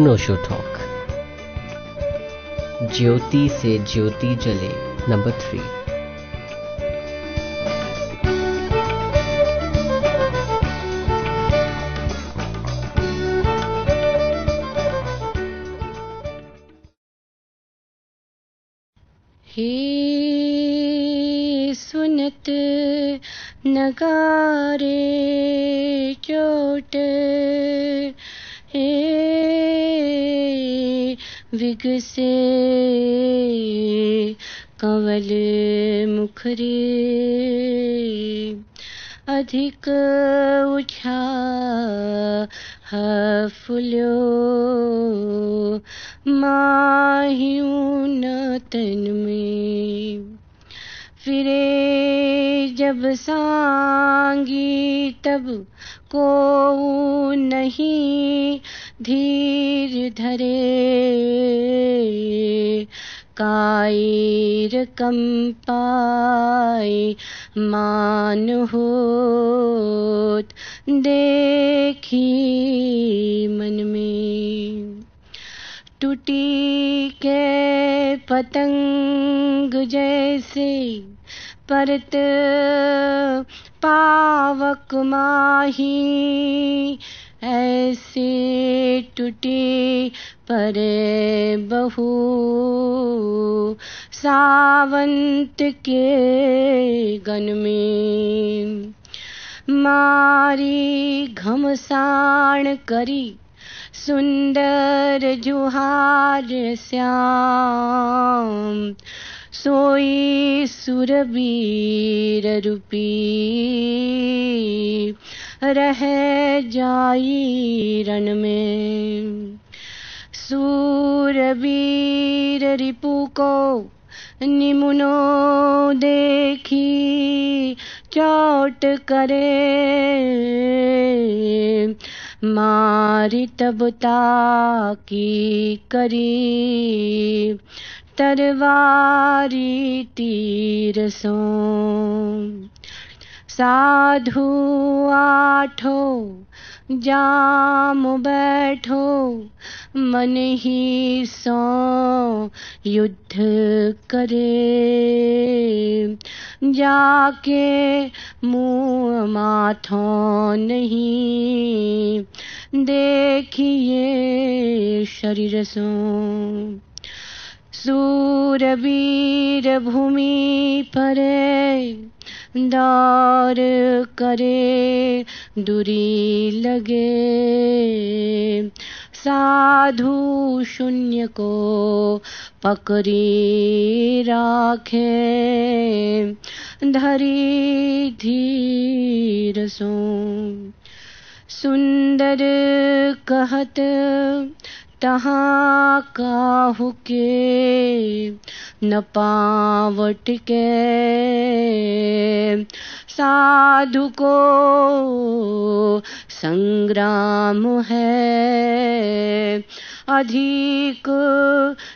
अनोशो talk. ज्योति से ज्योति जले number three. सुनत नगारे विगसे कंवल मुखरे। अधिक उछा फुल्यो माहियूं न तन में। फिरे जब सांगी तब को नहीं धीर धरे, कायर कंपाए मान होत देखी मन में। टूटी के पतंग जैसे परत पावक माही ऐसे टूटी परे बहु। सावंत के गन में मारी घमसाण करी, सुंदर जुहार श्याम। सोई सुरबीर रूपी। रह जाई रण में। सूरबीर रिपु को निमुनो देखी, चोट करे। मारी तब की करी। तरवारी तीर सो। साधु आठो, जाम बैठो, मन ही सो युद्ध करे। जाके मुँह माथो नहीं, देखिए शरीर सो। सूरवीर भूमि परे दौर करे दूरी लगे। साधु शून्य को पकड़ी राखे। धरी धीर सो सुंदर कहत तहाँ काहू के न पावट के साधु को संग्राम है, अधिक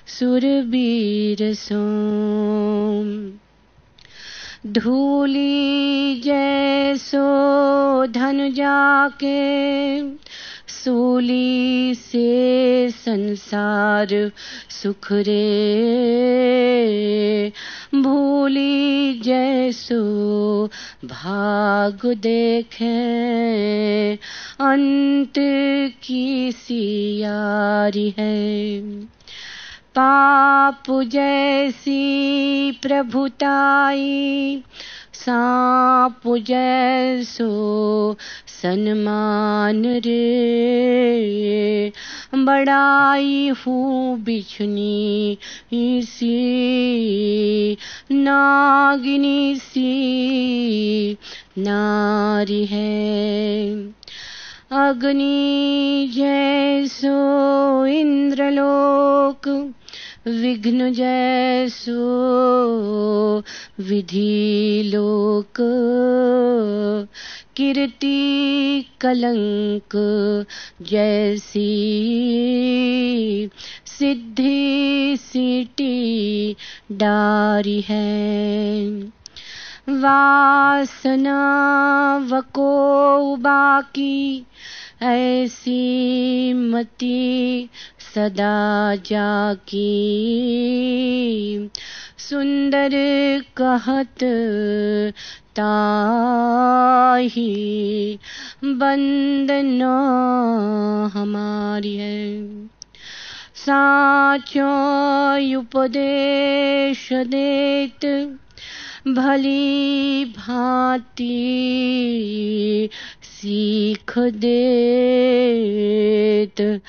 सुरबीर सो धूली जैसो धन जाके सूली से संसार सुख रे भूली जैसो भाग देखे। अंत की सियारी है। पाप जैसी प्रभुताई सांप जैसो सन्मान रे। बड़ाई हूँ बिछनी सी, नागिनी सी, नारी है। अग्नि जैसो इंद्रलोक विघ्न जैसो विधि लोक कीर्ति कलंक जैसी सिद्धि सीटी डारी है। वासना वको बाकी, ऐसी मति सदा जाकी सुंदर कहत ताही बंदना हमारी है। साचो उपदेश देत भली भांति सीख देत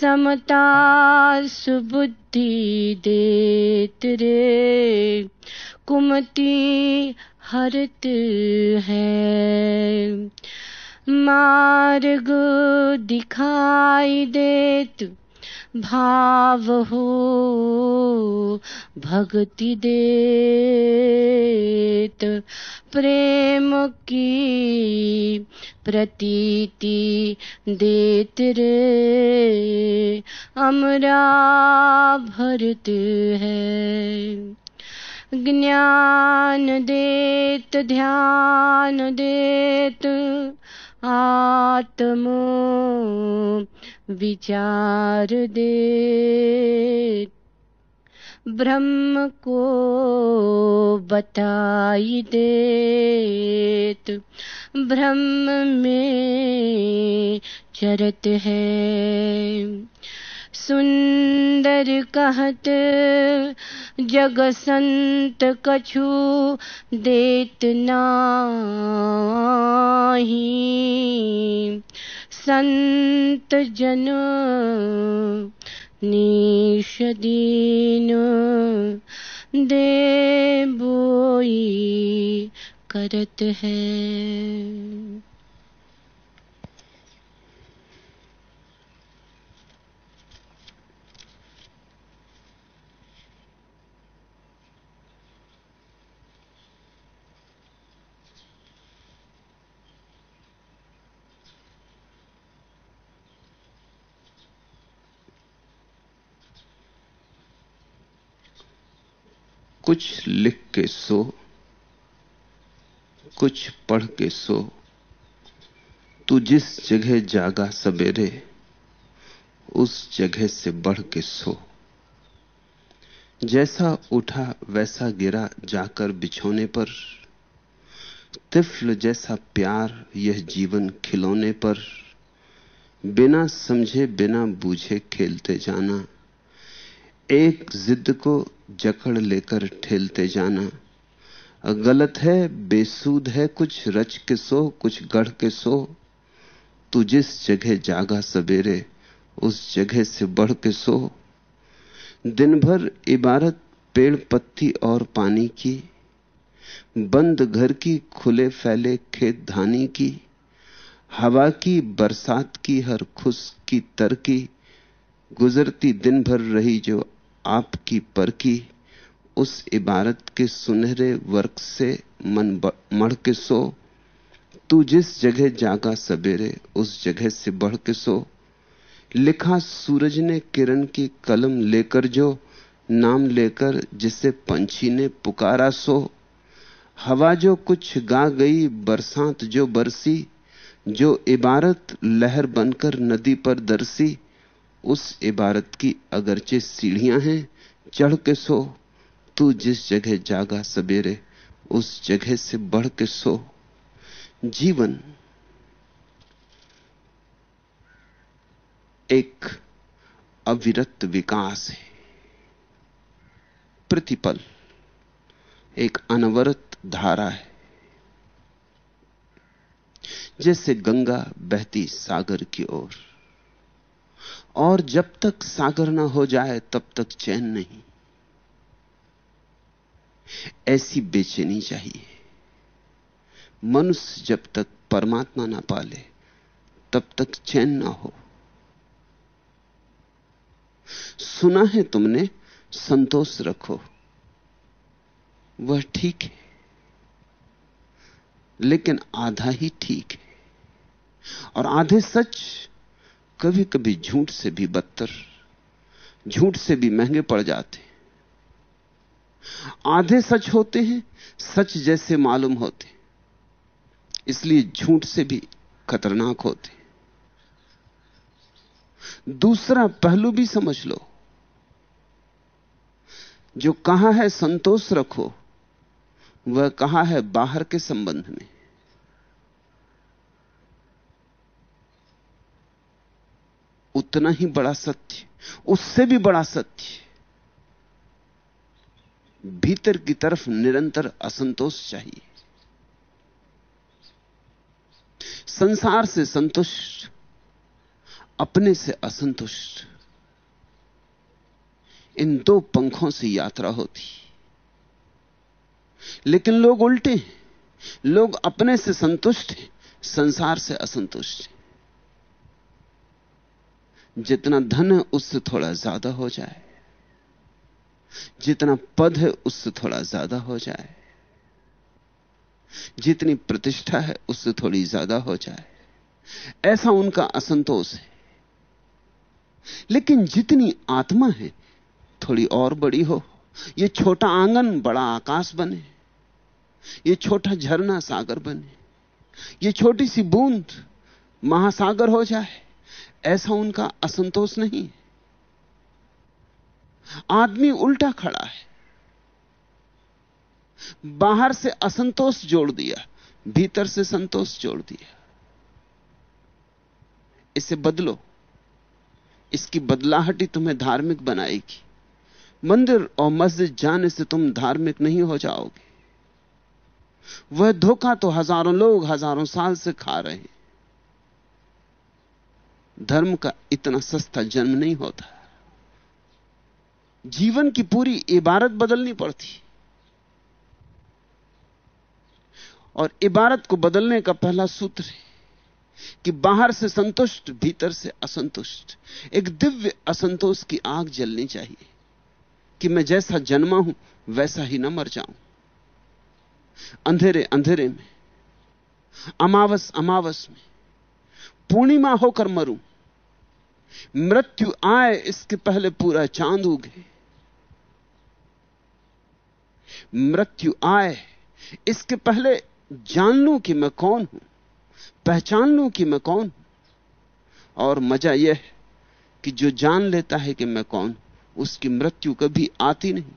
समता सुबुद्धि देत रे। कुमति हरत है। मार्ग दिखाई देत भाव हो भक्ति देत, प्रेम की प्रतीति देत रे। अमरा भरत है। ज्ञान देत, ध्यान देत, आत्म विचार दे। ब्रह्म को बताई देत। ब्रह्म में चरत है। सुंदर कहत, जग संत कछु देत नाही। संत जन नीश दीन दे बोई करत है। कुछ लिख के सो, कुछ पढ़ के सो। तू जिस जगह जागा सवेरे, उस जगह से बढ़ के सो। जैसा उठा वैसा गिरा जाकर बिछोने पर। तिफल जैसा प्यार यह जीवन खिलौने पर। बिना समझे बिना बूझे खेलते जाना। एक जिद को जकड़ लेकर ठेलते जाना। गलत है बेसूद है, कुछ रच के सो, कुछ गढ़ के सो। तू जिस जगह जागा सवेरे, उस जगह से बढ़ के सो। दिन भर इबारत, पेड़ पत्ती और पानी की। बंद घर की, खुले फैले खेत धानी की। हवा की, बरसात की, हर खुश की तरकी गुजरती दिन भर रही जो आपकी पर की उस इबारत के सुनहरे वर्क से मन मढ़ के सो। तू जिस जगह जागा सवेरे, उस जगह से बढ़ के सो। लिखा सूरज ने किरण की कलम लेकर जो, नाम लेकर जिसे पंछी ने पुकारा सो। हवा जो कुछ गा गई, बरसात जो बरसी, जो इबारत लहर बनकर नदी पर दरसी। उस इबारत की अगरचे सीढ़ियाँ हैं, चढ़ के सो। तू जिस जगह जागा सवेरे, उस जगह से बढ़ के सो। जीवन एक अविरत विकास है। प्रतिपल एक अनवरत धारा है। जैसे गंगा बहती सागर की ओर। और जब तक सागर ना हो जाए, तब तक चैन नहीं। ऐसी बेचैनी चाहिए। मनुष्य जब तक परमात्मा ना पाले, तब तक चैन ना हो। सुना है तुमने, संतोष रखो। वह ठीक है। लेकिन आधा ही ठीक है। और आधे सच कभी कभी झूठ से भी बदतर, झूठ से भी महँगे पड़ जाते आधे सच होते हैं, सच जैसे मालूम होते इसलिए झूठ से भी खतरनाक होते दूसरा पहलू भी समझ लो। जो कहा है संतोष रखो, वह कहा है बाहर के संबंध में। उतना ही बड़ा सत्य उससे भी बड़ा सत्य भीतर की तरफ़ निरंतर असंतोष चाहिए। संसार से संतुष्ट, अपने से असंतुष्ट, इन दो पंखों से यात्रा होती लेकिन लोग उल्टे हैं। लोग अपने से संतुष्ट हैं, संसार से असंतुष्ट हैं। जितना धन है उससे थोड़ा ज़्यादा हो जाए। जितना पद है उससे थोड़ा ज़्यादा हो जाए। जितनी प्रतिष्ठा है उससे थोड़ी ज़्यादा हो जाए। ऐसा उनका असंतोष है। लेकिन जितनी आत्मा है, थोड़ी और बड़ी हो। ये छोटा आँगन, बड़ा आकाश बने। ये छोटा झरना सागर बने। ये छोटी सी बूंद महासागर हो जाए। ऐसा उनका असंतोष नहीं आदमी उल्टा खड़ा है। बाहर से असंतोष जोड़ दिया, भीतर से संतोष जोड़ दिया। इसे बदलो। इसकी बदलाहट ही तुम्हें धार्मिक बनाएगी। मंदिर और मस्जिद जाने से तुम धार्मिक नहीं हो जाओगे। वह धोखा तो हज़ारों लोग हज़ारों साल से खा रहे हैं। धर्म का इतना सस्ता जन्म नहीं होता। जीवन की पूरी इबारत बदलनी पड़ती। और इबारत को बदलने का पहला सूत्र है कि बाहर से संतुष्ट, भीतर से असंतुष्ट। एक दिव्य असंतोष की आग जलनी चाहिए कि मैं जैसा जन्मा हूँ, वैसा ही ना मर जाऊँ। अंधेरे अंधेरे में, अमावस अमावस में पूर्णिमा होकर मरूं। मृत्यु आए, इसके पहले पूरा चाँद उगे। मृत्यु आए, इसके पहले जान लूँ कि मैं कौन हूँ, पहचान लूँ कि मैं कौन हूँ। और मज़ा यह है कि जो जान लेता है कि मैं कौन उसकी मृत्यु कभी आती नहीं।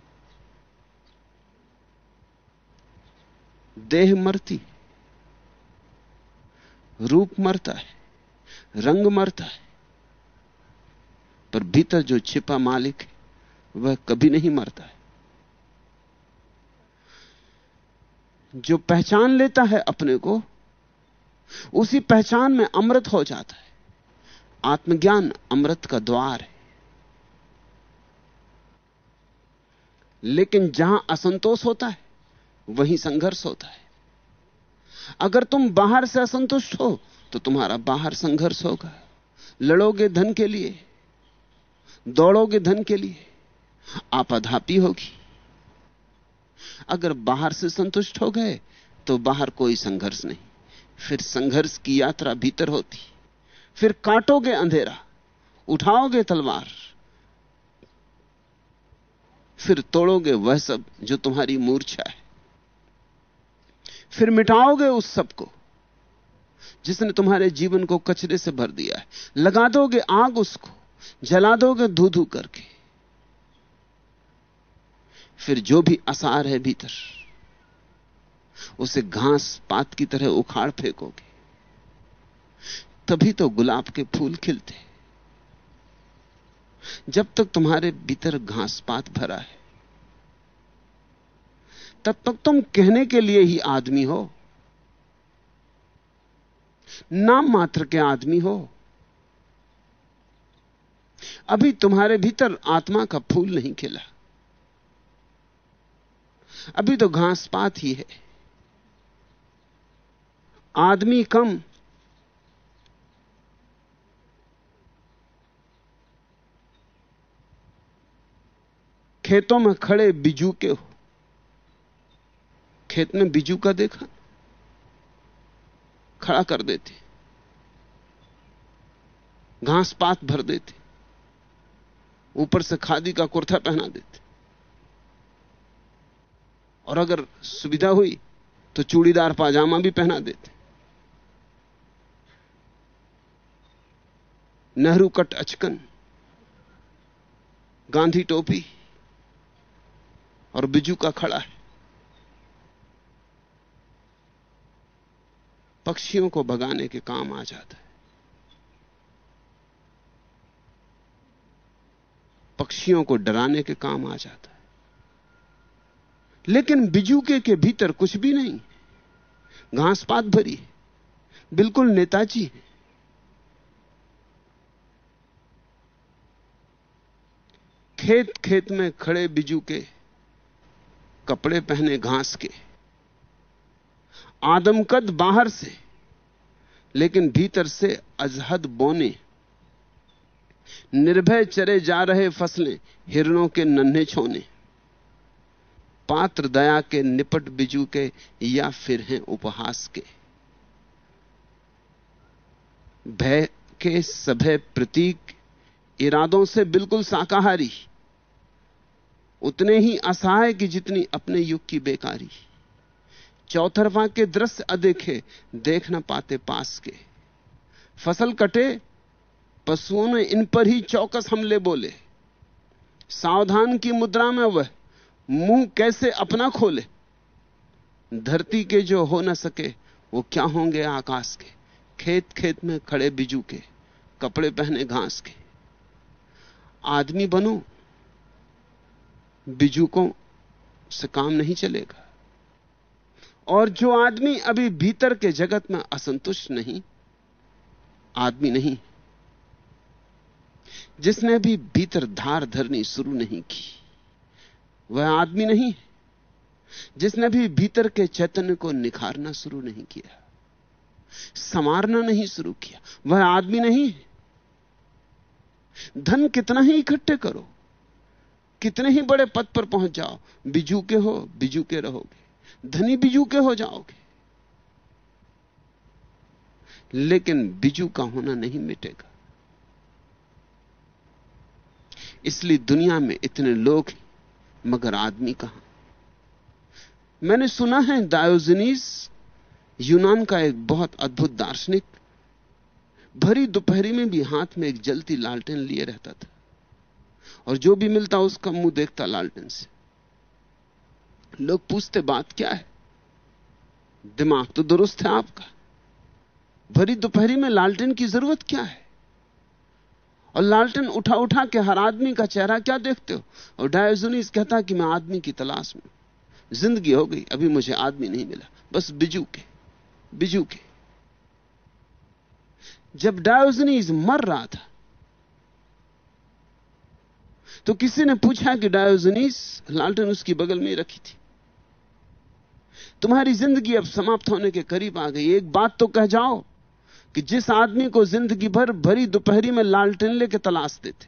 देह मरती रूप मरता है रंग मरता है, पर भीतर जो छिपा मालिक है, वह कभी नहीं मरता है। जो पहचान लेता है अपने को, उसी पहचान में अमृत हो जाता है। आत्मज्ञान अमृत का द्वार है। लेकिन जहाँ असंतोष होता है, वहीं संघर्ष होता है। अगर तुम बाहर से असंतुष्ट हो तो तुम्हारा बाहर संघर्ष होगा। लड़ोगे धन के लिए, दौड़ोगे धन के लिए आपाधापी होगी। अगर बाहर से संतुष्ट हो गए तो बाहर कोई संघर्ष नहीं। फिर संघर्ष की यात्रा भीतर होती। फिर काटोगे अंधेरा, उठाओगे तलवार। फिर तोड़ोगे वह सब जो तुम्हारी मूर्छा है। फिर मिटाओगे उस सबको। जिसने तुम्हारे जीवन को कचरे से भर दिया है। लगा दोगे आग उसको, जला दोगे धू धू करके। फिर जो भी आसार है भीतर, उसे घास पात की तरह उखाड़ फेंकोगे। तभी तो गुलाब के फूल खिलते। जब तक तुम्हारे भीतर घास पात भरा है, तब तक तुम कहने के लिए ही आदमी हो। नाम मात्र के आदमी हो। अभी तुम्हारे भीतर आत्मा का फूल नहीं खिला। अभी तो घास पात ही है। आदमी कम। खेतों में खड़े बिजू के हो। खेत में बिजू का देखा। खड़ा कर देते। घास पात भर देते। ऊपर से खादी का कुर्ता पहना देते। और अगर सुविधा हुई तो चूड़ीदार पाजामा भी पहना देते। नेहरू कट अचकन, गांधी टोपी और बिजू का खड़ा है। पक्षियों को भगाने के काम आ जाता है। पक्षियों को डराने के काम आ जाता है। लेकिन बिजूके के भीतर कुछ भी नहीं। घास पात भरी बिल्कुल नेताजी खेत खेत में खड़े बिजू के कपड़े पहने घास के। आदमकद बाहर से, लेकिन भीतर से अजहद बोने। निर्भय चरे जा रहे फ़सलें, हिरणों के नन्हे छोने। पात्र दया के निपट बिजू के या फिर हैं उपहास के। भय के सभय प्रतीक इरादों से बिल्कुल शाकाहारी। उतने ही असहाय की जितनी अपने युग की बेकारी। चौथरफा के दृश्य अदेखे, देख न पाते पास के। फ़सल कटे पशुओं ने इन पर ही चौकस हमले बोले। सावधान की मुद्रा में वह मुँह कैसे अपना खोले? धरती के जो हो न सके, वो क्या होंगे आकाश के? खेत खेत में खड़े बिजू के, कपड़े पहने घास के। आदमी बनो बिजूकों से काम नहीं चलेगा। और जो आदमी अभी भीतर के जगत में असंतुष्ट नहीं, आदमी नहीं। जिसने भी भीतर धार धरनी शुरू नहीं की, वह आदमी नहीं जिसने भी भीतर के चैतन्य को निखारना शुरू नहीं किया, संवारना नहीं शुरू किया, वह आदमी नहीं धन कितना ही इकट्ठे करो, कितने ही बड़े पद पर पहुँच जाओ, बिजू के हो, बिजू के रहोगे, धनी बिजू के हो जाओगे। लेकिन बिजू का होना नहीं मिटेगा। इसलिए दुनिया में इतने लोग मगर आदमी कहाँ? मैंने सुना है डायोजनीस यूनान का एक बहुत अद्भुत दार्शनिक, भरी दोपहरी में भी हाथ में एक जलती लालटेन लिए रहता था, और जो भी मिलता उसका मुँह देखता लालटेन से। लोग पूछते, बात क्या है? दिमाग तो दुरुस्त है आपका। भरी दोपहरी में लालटेन की ज़रूरत क्या है? और लालटेन उठा उठा के हर आदमी का चेहरा क्या देखते हो? और डायोजनीस कहता कि मैं आदमी की तलाश में ज़िंदगी हो गई, अभी मुझे आदमी नहीं मिला। बस बिजू के बिजू के। जब डायोजनीस मर रहा था तो किसी ने पूछा कि डायोजनीस लालटन उसकी बगल में रखी थी। तुम्हारी ज़िंदगी अब समाप्त होने के करीब आ गई। एक बात तो कह जाओ कि जिस आदमी को ज़िंदगी भर भरी दोपहरी में लालटेन लेके तलाश देते,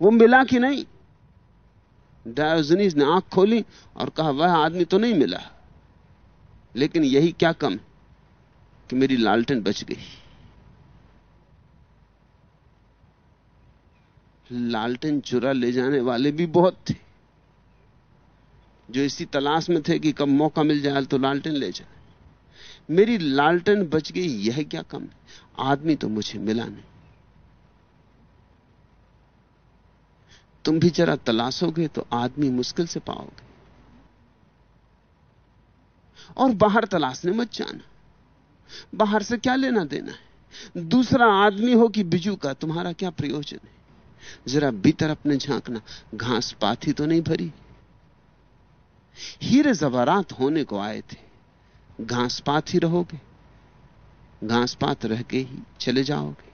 वो मिला कि नहीं? डायोजनीस ने आँख खोली और कहा, वह आदमी तो नहीं मिला। लेकिन यही क्या कम कि मेरी लालटेन बच गई। लालटेन चुरा ले जाने वाले भी बहुत थे, जो इसी तलाश में थे कि कब मौका मिल जाए तो लालटेन ले जाए। मेरी लालटेन बच गई, यह क्या कम आदमी तो मुझे मिला नहीं। तुम भी जरा तलाशोगे तो आदमी मुश्किल से पाओगे। और बाहर तलाशने मत जाना। बाहर से क्या लेना देना है? दूसरा आदमी हो कि बिजू का, तुम्हारा क्या प्रयोजन है? जरा भीतर अपने झांकना, घास पाथी तो नहीं भरी। हीरे जवारात होने को आए थे। घास पात ही रहोगे, घास पात रह के ही चले जाओगे।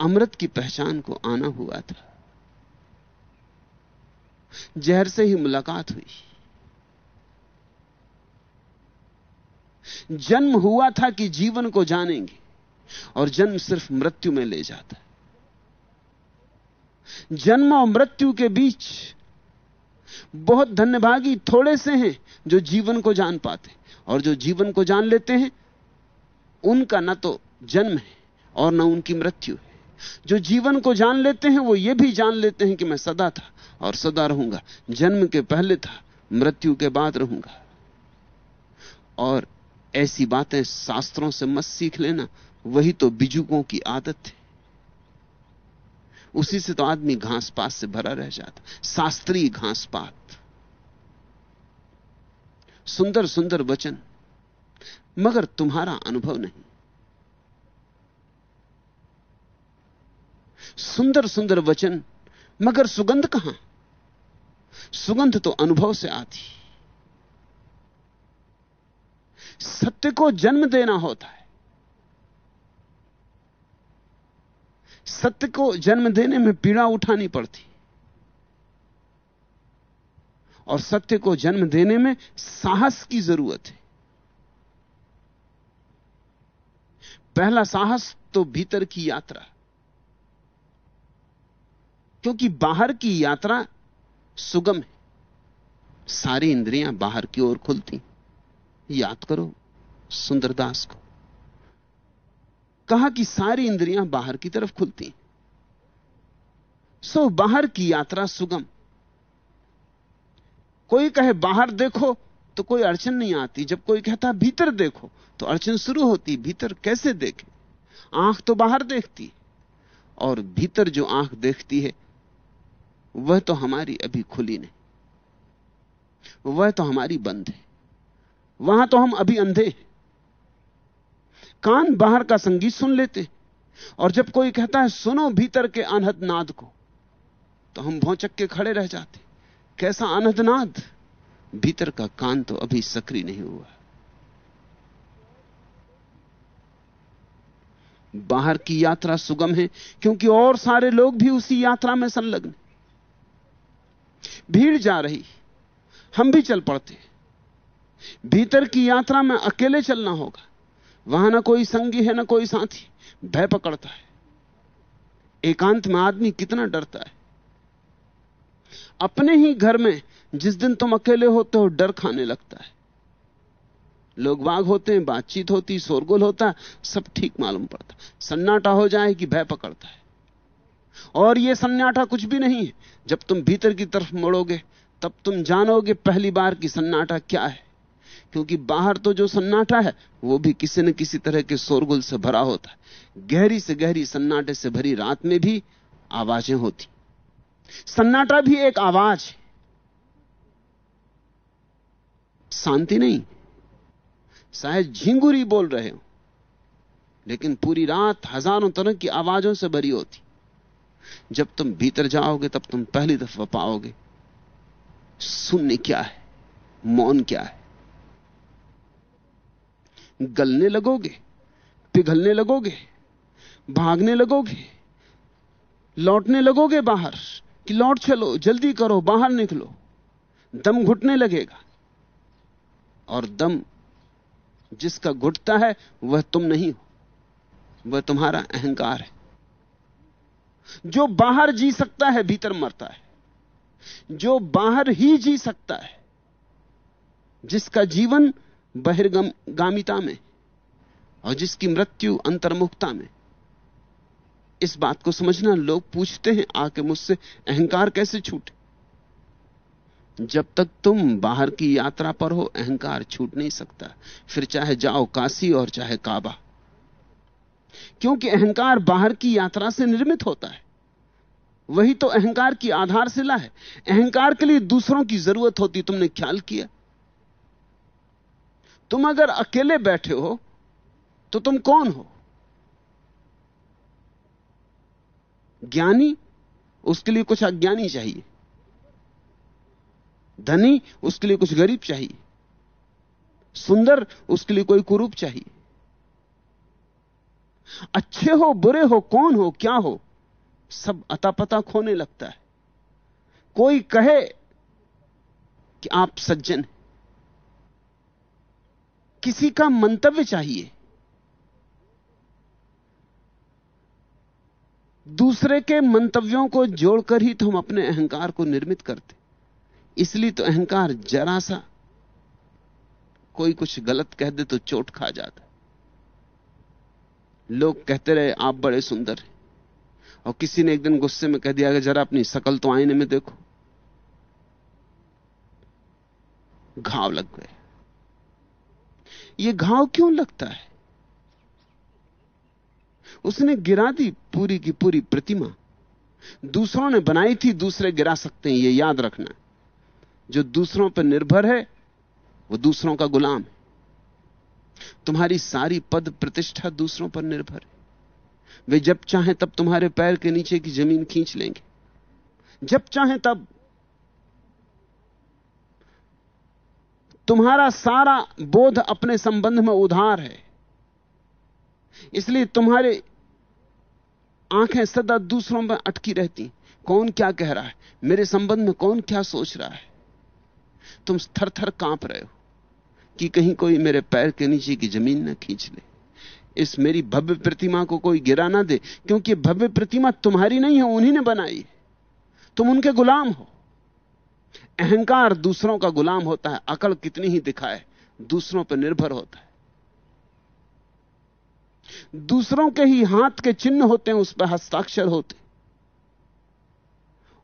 अमृत की पहचान को आना हुआ था। जहर से ही मुलाकात हुई। जन्म हुआ था कि जीवन को जानेंगे, और जन्म सिर्फ़ मृत्यु में ले जाता है। जन्म और मृत्यु के बीच बहुत धन्यभागी थोड़े से हैं जो जीवन को जान पाते और जो जीवन को जान लेते हैं, उनका ना तो जन्म है और ना उनकी मृत्यु है। जो जीवन को जान लेते हैं, वो ये भी जान लेते हैं कि मैं सदा था और सदा रहूँगा। जन्म के पहले था, मृत्यु के बाद रहूँगा। और ऐसी बातें शास्त्रों से मत सीख लेना, वही तो बिजुकों की आदत है। उसी से तो आदमी घास पात से भरा रह जाता शास्त्रीय घास पात सुंदर सुंदर वचन। मगर तुम्हारा अनुभव नहीं। सुंदर सुंदर वचन, मगर सुगंध कहाँ? सुगंध तो अनुभव से आती। सत्य को जन्म देना होता है। सत्य को जन्म देने में पीड़ा उठानी पड़ती। और सत्य को जन्म देने में साहस की ज़रूरत है। पहला साहस तो भीतर की यात्रा। क्योंकि बाहर की यात्रा सुगम है। सारी इंद्रियाँ बाहर की ओर खुलती। याद करो, सुंदरदास को। कहा कि सारी इंद्रियाँ बाहर की तरफ़ खुलती सो बाहर की यात्रा सुगम। कोई कहे, बाहर देखो तो कोई अड़चन नहीं आती। जब कोई कहता, भीतर देखो तो अड़चन शुरू होती, भीतर कैसे देखे? आँख तो बाहर देखती, और भीतर जो आँख देखती है, वह तो हमारी अभी खुली नहीं। वह तो हमारी बंद है। वहाँ तो हम अभी अंधे हैं। कान बाहर का संगीत सुन लेते। और जब कोई कहता है, सुनो भीतर के अनहद नाद को तो हम भौचक के खड़े रह जाते। कैसा अनहद नाद? भीतर का कान तो अभी सक्रिय नहीं हुआ। बाहर की यात्रा सुगम है, क्योंकि और सारे लोग भी उसी यात्रा में संलग्न भीड़ जा रही, हम भी चल पड़ते। भीतर की यात्रा में अकेले चलना होगा। वहाँ ना कोई संगी है, ना कोई साथी। भय पकड़ता है। एकांत में आदमी कितना डरता है। अपने ही घर में जिस दिन तुम अकेले होते हो, डर खाने लगता है। लोग बाग होते हैं, बातचीत होती, शोरगुल होता, सब ठीक मालूम पड़ता। सन्नाटा हो जाए कि भय पकड़ता है। और यह सन्नाटा कुछ भी नहीं है। जब तुम भीतर की तरफ़ मुड़ोगे, तब तुम जानोगे पहली बार की सन्नाटा क्या है। क्योंकि बाहर तो जो सन्नाटा है, वो भी किसी न किसी तरह के शोरगुल से भरा होता है। गहरी से गहरी सन्नाटे से भरी रात में भी आवाज़ें होती। सन्नाटा भी एक आवाज़ है। शांति नहीं। शायद झिंगुरी बोल रहे हो, लेकिन पूरी रात हज़ारों तरह की आवाजों से भरी होती। जब तुम भीतर जाओगे, तब तुम पहली दफ़ा पाओगे, सुनने क्या है, मौन क्या है। गलने लगोगे, पिघलने लगोगे, भागने लगोगे, लौटने लगोगे बाहर कि लौट चलो, जल्दी करो, बाहर निकलो। दम घुटने लगेगा। और दम जिसका घुटता है, वह तुम नहीं हो। वह तुम्हारा अहंकार है। जो बाहर जी सकता है, भीतर मरता है। जो बाहर ही जी सकता है, जिसका जीवन बहिर्गामिता में और जिसकी मृत्यु अंतर्मुखता में। इस बात को समझना लोग पूछते हैं, आके मुझसे अहंकार कैसे छूटे? जब तक तुम बाहर की यात्रा पर हो, अहंकार छूट नहीं सकता। फिर चाहे जाओ काशी और चाहे काबा। क्योंकि अहंकार बाहर की यात्रा से निर्मित होता है। वही तो अहंकार की आधारशिला है। अहंकार के लिए दूसरों की ज़रूरत होती, तुमने ख्याल किया? तुम अगर अकेले बैठे हो तो तुम कौन हो? ज्ञानी, उसके लिए कुछ अज्ञानी चाहिए। धनी, उसके लिए कुछ गरीब चाहिए। सुंदर, उसके लिए कोई कुरूप चाहिए। अच्छे हो, बुरे हो, कौन हो, क्या हो, सब अता पता खोने लगता है। कोई कहे कि आप सज्जन हैं। किसी का मंतव्य चाहिए। दूसरे के मंतव्यों को जोड़कर ही तो हम अपने अहंकार को निर्मित करते। इसलिए तो अहंकार जरा सा कोई कुछ गलत कह दे तो चोट खा जाता लोग कहते रहे, आप बड़े सुंदर हैं। और किसी ने एक दिन गुस्से में कह दिया कि जरा अपनी शकल तो आईने में देखो। घाव लग गए। ये घाव क्यों लगता है? उसने गिरा दी पूरी की पूरी प्रतिमा। दूसरों ने बनाई थी, दूसरे गिरा सकते हैं यह याद रखना। जो दूसरों पर निर्भर है, वो दूसरों का गुलाम है। तुम्हारी सारी पद प्रतिष्ठा दूसरों पर निर्भर है। वे जब चाहें तब तुम्हारे पैर के नीचे की ज़मीन खींच लेंगे। जब चाहें तब तुम्हारा सारा बोध अपने संबंध में उधार है। इसलिए तुम्हारे आँखें सदा दूसरों में अटकी रहती। कौन क्या कह रहा है? मेरे संबंध में कौन क्या सोच रहा है? तुम थर थर काँप रहे हो कि कहीं कोई मेरे पैर के नीचे की ज़मीन न खींच ले। इस मेरी भव्य प्रतिमा को कोई गिरा ना दे, क्योंकि भव्य प्रतिमा तुम्हारी नहीं है, उन्हीं ने बनाई तुम उनके गुलाम हो। अहंकार दूसरों का गुलाम होता है, अकल कितनी ही दिखाए, दूसरों पर निर्भर होता है। दूसरों के ही हाथ के चिन्ह होते हैं, उस पर हस्ताक्षर होते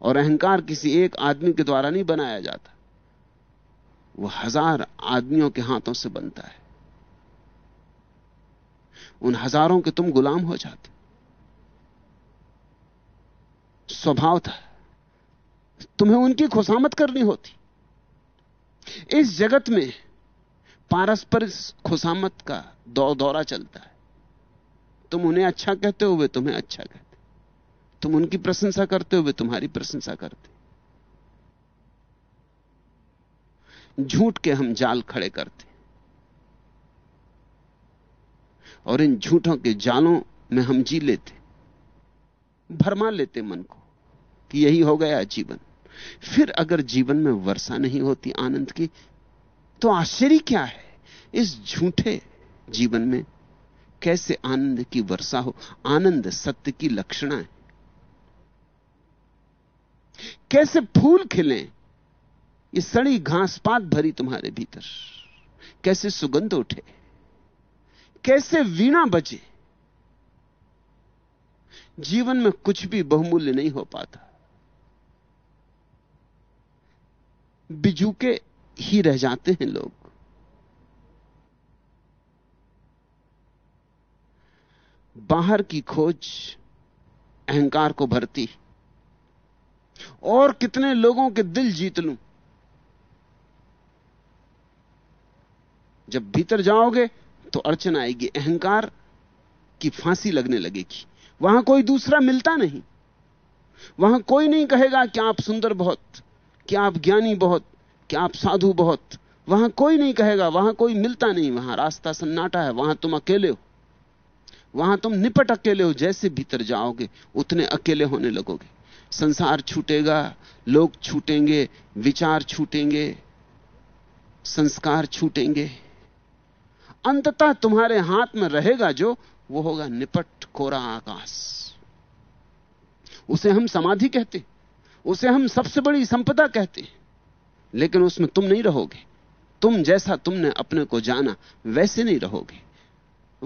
और अहंकार किसी एक आदमी के द्वारा नहीं बनाया जाता। वह हज़ार आदमियों के हाथों से बनता है। उन हज़ारों के तुम गुलाम हो जाते। स्वभाव था। तुम्हें उनकी खुशामत करनी होती। इस जगत में पारस्पर खुशामत का दौर दौरा चलता है। तुम उन्हें अच्छा कहते हो वे तुम्हें अच्छा कहते। तुम उनकी प्रशंसा करते हो वे तुम्हारी प्रशंसा करते। झूठ के हम जाल खड़े करते। और इन झूठों के जालों में हम जी लेते। भरमा लेते मन को कि यही हो गया जीवन फिर अगर जीवन में वर्षा नहीं होती आनंद की तो आश्चर्य क्या है? इस झूठे जीवन में कैसे आनंद की वर्षा हो? आनंद सत्य की लक्षणा है। कैसे फूल खिले? ये सड़ी घास पात भरी तुम्हारे भीतर। कैसे सुगंध उठे? कैसे वीणा बजे? जीवन में कुछ भी बहुमूल्य नहीं हो पाता। बिजूके ही रह जाते हैं लोग। बाहर की खोज अहंकार को भरती। और कितने लोगों के दिल जीत लूँ। जब भीतर जाओगे तो अड़चन आएगी, अहंकार की फांसी लगने लगेगी। वहाँ कोई दूसरा मिलता नहीं। वहाँ कोई नहीं कहेगा कि आप सुंदर बहुत कि आप ज्ञानी बहुत, कि आप साधु बहुत। वहाँ कोई नहीं कहेगा, वहाँ कोई मिलता नहीं, वहाँ रास्ता सन्नाटा है, वहाँ तुम अकेले हो। वहाँ तुम निपट अकेले हो, जैसे भीतर जाओगे, उतने अकेले होने लगोगे। संसार छूटेगा, लोग छूटेंगे, विचार छूटेंगे, संस्कार छूटेंगे। अंततः तुम्हारे हाथ में रहेगा जो, वो होगा निपट कोरा आकाश। उसे हम समाधि कहते उसे हम सबसे बड़ी संपदा कहते हैं। लेकिन उसमें तुम नहीं रहोगे। तुम जैसा तुमने अपने को जाना, वैसे नहीं रहोगे।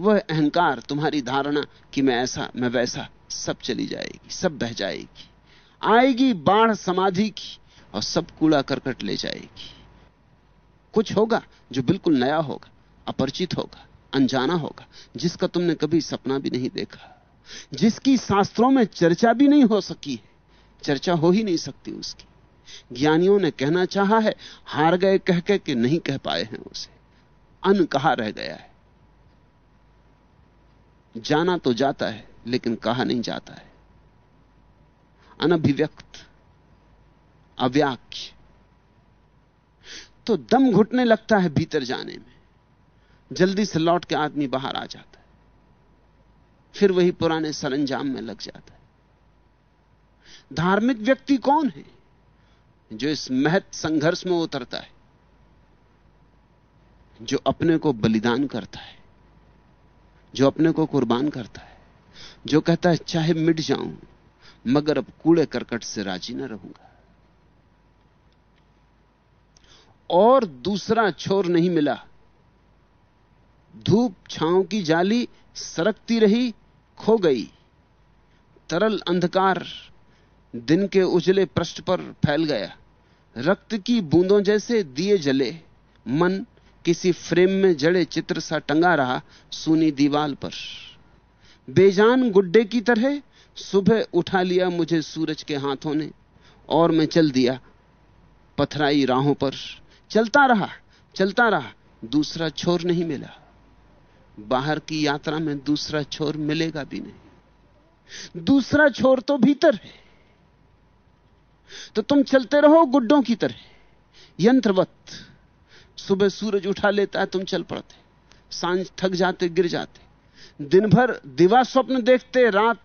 वह अहंकार, तुम्हारी धारणा कि मैं ऐसा, मैं वैसा, सब चली जाएगी, सब बह जाएगी। आएगी बाढ़ समाधि की और सब कूड़ा करकट ले जाएगी। कुछ होगा जो बिल्कुल नया होगा, अपरिचित होगा, अनजाना होगा, जिसका तुमने कभी सपना भी नहीं देखा, जिसकी शास्त्रों में चर्चा भी नहीं हो सकी है। चर्चा हो ही नहीं सकती उसकी। ज्ञानियों ने कहना चाहा है, हार गए कह कह के नहीं कह पाए हैं उसे। अन कहा रह गया है। जाना तो जाता है, लेकिन कहा नहीं जाता है। अनभिव्यक्त, अव्याख्य। तो दम घुटने लगता है भीतर जाने में। जल्दी से लौट के आदमी बाहर आ जाता है। फिर वही पुराने सरंजाम में लग जाता है। धार्मिक व्यक्ति कौन है? जो इस महत संघर्ष में उतरता है, जो अपने को बलिदान करता है, जो अपने को कुर्बान करता है, जो कहता है, चाहे मिट जाऊँ, मगर अब कूड़े करकट से राज़ी न रहूँगा। और दूसरा छोर नहीं मिला। धूप छांव की जाली सरकती रही, खो गई। तरल अंधकार दिन के उजले पृष्ठ पर फैल गया। रक्त की बूंदों जैसे दिए जले। मन किसी फ्रेम में जड़े चित्र सा टंगा रहा सूनी दीवाल पर। बेजान गुड्डे की तरह सुबह उठा लिया मुझे सूरज के हाथों ने और मैं चल दिया पथराई राहों पर। चलता रहा चलता रहा, दूसरा छोर नहीं मिला। बाहर की यात्रा में दूसरा छोर मिलेगा भी नहीं। दूसरा छोर तो भीतर है। तो तुम चलते रहो गुड्डों की तरह। यंत्रवत, सुबह सूरज उठा लेता है, तुम चल पड़ते। साँझ थक जाते, गिर जाते। दिन भर दिवा स्वप्न देखते, रात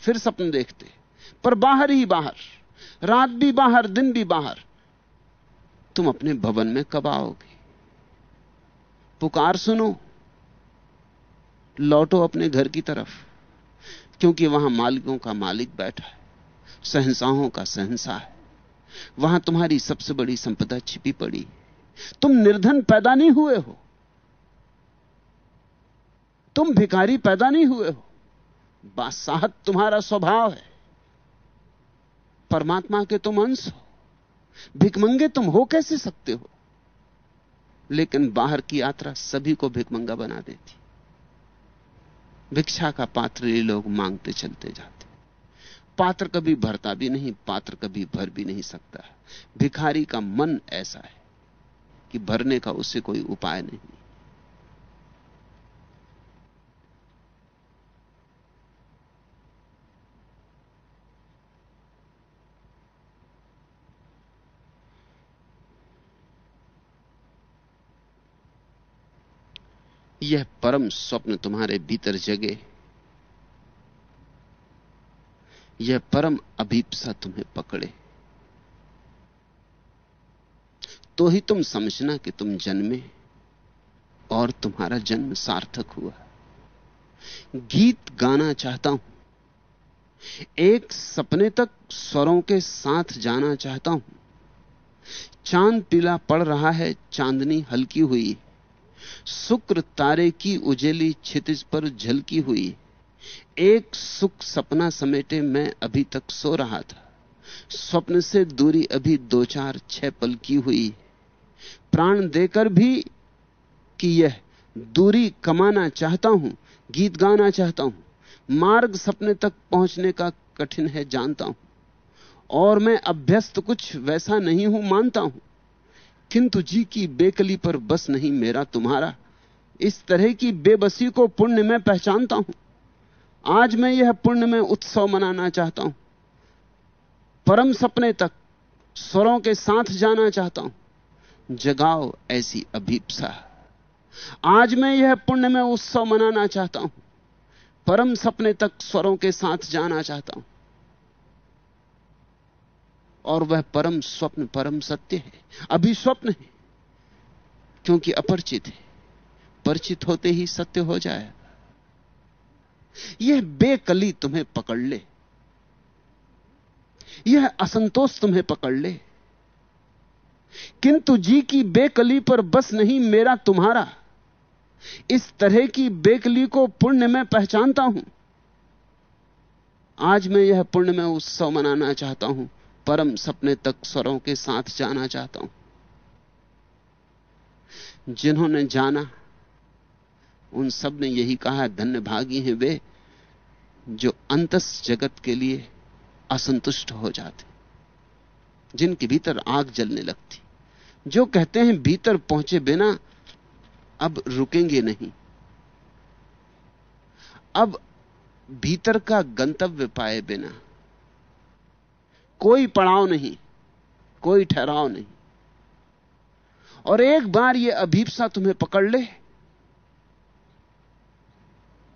फिर स्वप्न देखते। पर बाहर ही बाहर, रात भी बाहर, दिन भी बाहर। तुम अपने भवन में कब आओगे? पुकार सुनो, लौटो अपने घर की तरफ़, क्योंकि वहाँ मालिकों का मालिक बैठा है। सहनसाहों का सहनसाह है। वहाँ तुम्हारी सबसे बड़ी संपदा छिपी पड़ी। तुम निर्धन पैदा नहीं हुए हो। तुम भिखारी पैदा नहीं हुए हो। बादशाहत तुम्हारा स्वभाव है। परमात्मा के तुम अंश हो। भिकमंगे तुम हो कैसे सकते हो? लेकिन बाहर की यात्रा सभी को भिकमंगा बना देती। भिक्षा का पात्र ये लोग मांगते चलते जाते। पात्र कभी भरता भी नहीं, पात्र कभी भर भी नहीं सकता। भिखारी का मन ऐसा है कि भरने का उससे कोई उपाय नहीं। यह परम स्वप्न तुम्हारे भीतर जगे। यह परम अभीपसा तुम्हें पकड़े। तो ही तुम समझना कि तुम जन्मे और तुम्हारा जन्म सार्थक हुआ। गीत गाना चाहता हूँ। एक सपने तक स्वरों के साथ जाना चाहता हूँ। चाँद पीला पड़ रहा है, चांदनी हल्की हुई। शुक्र तारे की उजेली छितिज पर झलकी हुई। एक सुख सपना समेटे मैं अभी तक सो रहा था। स्वप्न से दूरी अभी दो चार छह पल की हुई। प्राण देकर भी कि यह दूरी कमाना चाहता हूँ, गीत गाना चाहता हूँ, मार्ग सपने तक पहुँचने का कठिन है जानता हूँ। और मैं अभ्यस्त कुछ वैसा नहीं हूँ, मानता हूँ। किंतु जी की बेकली पर बस नहीं मेरा तुम्हारा। इस तरह की बेबसी को पुण्य में पहचानता हूँ। आज मैं यह पुण्य में उत्सव मनाना चाहता हूँ। परम सपने तक स्वरों के साथ जाना चाहता हूँ। जगाओ ऐसी अभीपसा। आज मैं यह पुण्य में उत्सव मनाना चाहता हूँ। परम सपने तक स्वरों के साथ जाना चाहता हूँ। और वह परम स्वप्न परम सत्य है। अभी स्वप्न है, क्योंकि अपरिचित है। परिचित होते ही सत्य हो जाएगा यह बेकली तुम्हें पकड़ ले। यह असंतोष तुम्हें पकड़ ले। किंतु जी की बेकली पर बस नहीं मेरा तुम्हारा। इस तरह की बेकली को पुण्य में पहचानता हूँ। आज मैं यह पुण्य में उत्सव मनाना चाहता हूँ, परम सपने तक स्वरों के साथ जाना चाहता हूँ। जिन्होंने जाना उन सबने यही कहा धन्य भागी हैं वे, जो अंतस जगत के लिए असंतुष्ट हो जाते, जिनके भीतर आग जलने लगती। जो कहते हैं भीतर पहुँचे बिना अब रुकेंगे नहीं। अब भीतर का गंतव्य पाए बिना कोई पड़ाव नहीं, कोई ठहराव नहीं। और एक बार यह अभीपसा तुम्हें पकड़ ले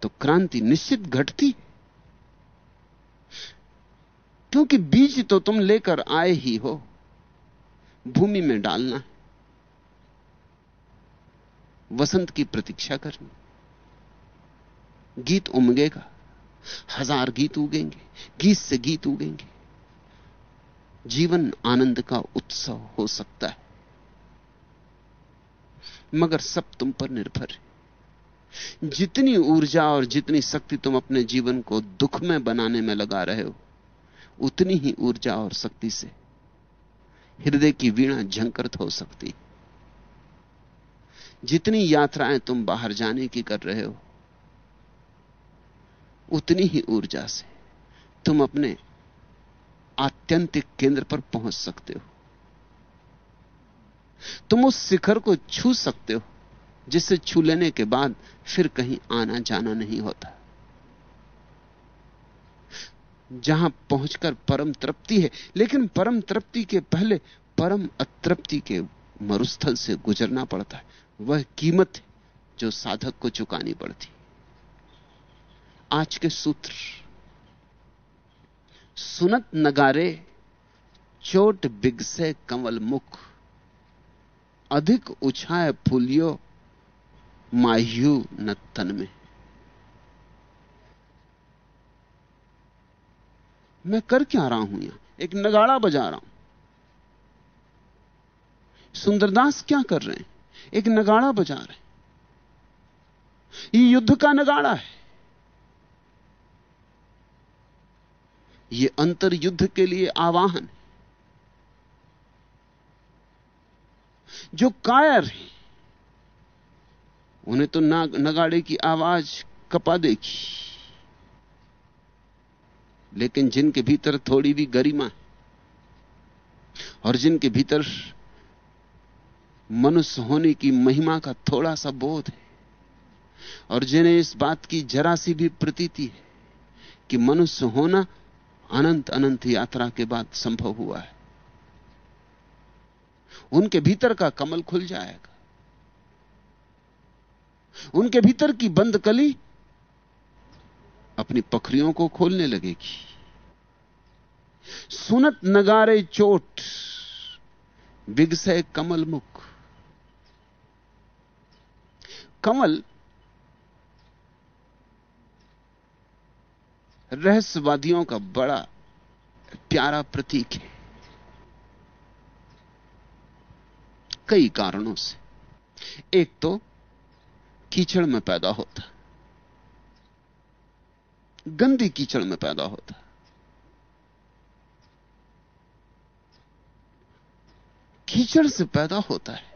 तो क्रांति निश्चित घटती। क्योंकि बीज तो तुम लेकर आए ही हो, भूमि में डालना, वसंत की प्रतीक्षा करनी। गीत उमगेगा, हज़ार गीत उगेंगे, गीत से गीत उगेंगे। जीवन आनंद का उत्सव हो सकता है, मगर सब तुम पर निर्भर है। जितनी ऊर्जा और जितनी शक्ति तुम अपने जीवन को दुख में बनाने में लगा रहे हो, उतनी ही ऊर्जा और शक्ति से हृदय की वीणा झंकृत हो सकती। जितनी यात्राएँ तुम बाहर जाने की कर रहे हो, उतनी ही ऊर्जा से तुम अपने आत्यंतिक केंद्र पर पहुँच सकते हो। तुम उस शिखर को छू सकते हो। जिसे छू लेने के बाद फिर कहीं आना जाना नहीं होता। जहाँ पहुंचकर परम तृप्ति है, लेकिन परम तृप्ति के पहले परम अतृप्ति के मरुस्थल से गुजरना पड़ता है। वह कीमत है जो साधक को चुकानी पड़ती। आज के सूत्र, सुनत नगारे, चोट बिगसे कंवल मुख, अधिक उछाए फूलियो माह्यू न तन में। मैं कर क्या रहा हूँ यहाँ? एक नगाड़ा बजा रहा हूँ। सुंदरदास क्या कर रहे हैं? एक नगाड़ा बजा रहे ये युद्ध का नगाड़ा है। ये अंतर युद्ध के लिए आवाहन जो कायर है उन्हें तो नगाड़े की आवाज़ कपा देगी लेकिन जिनके भीतर थोड़ी भी गरिमा है और जिनके भीतर मनुष्य होने की महिमा का थोड़ा सा बोध है, और जिन्हें इस बात की जरा सी भी प्रतीति है कि मनुष्य होना अनंत अनंत यात्रा के बाद संभव हुआ है, उनके भीतर का कमल खुल जाएगा। उनके भीतर की बंद कली अपनी पखरियों को खोलने लगेगी। सुनत नगारे चोट, बिगसे कमल मुख। कमल रहस्यवादियों का बड़ा, प्यारा प्रतीक है। कई कारणों से। एक तो कीचड़ में पैदा होता गंदी कीचड़ में पैदा होता कीचड़ से पैदा होता है।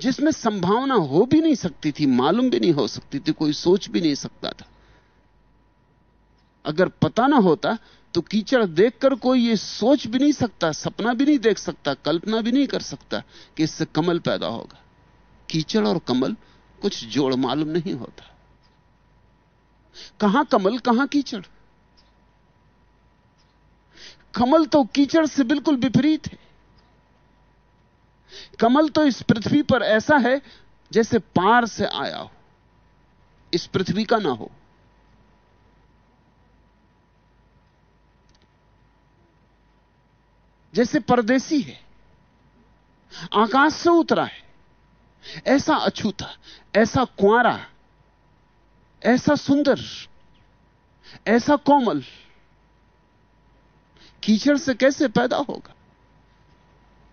जिसमें संभावना हो भी नहीं सकती थी, मालूम भी नहीं हो सकती थी, कोई सोच भी नहीं सकता था। अगर पता ना होता तो कीचड़ देखकर कोई ये सोच भी नहीं सकता, सपना भी नहीं देख सकता, कल्पना भी नहीं कर सकता कि इससे कमल पैदा होगा। कीचड़ और कमल कुछ जोड़ मालूम नहीं होता। कहाँ कमल, कहाँ कीचड़? कमल तो कीचड़ से बिल्कुल विपरीत है। कमल तो इस पृथ्वी पर ऐसा है जैसे पार से आया हो। इस पृथ्वी का ना हो। जैसे परदेसी है। आकाश से उतरा है। ऐसा अछूता, ऐसा कुआरा ऐसा सुंदर, ऐसा कोमल, कीचड़ से कैसे पैदा होगा?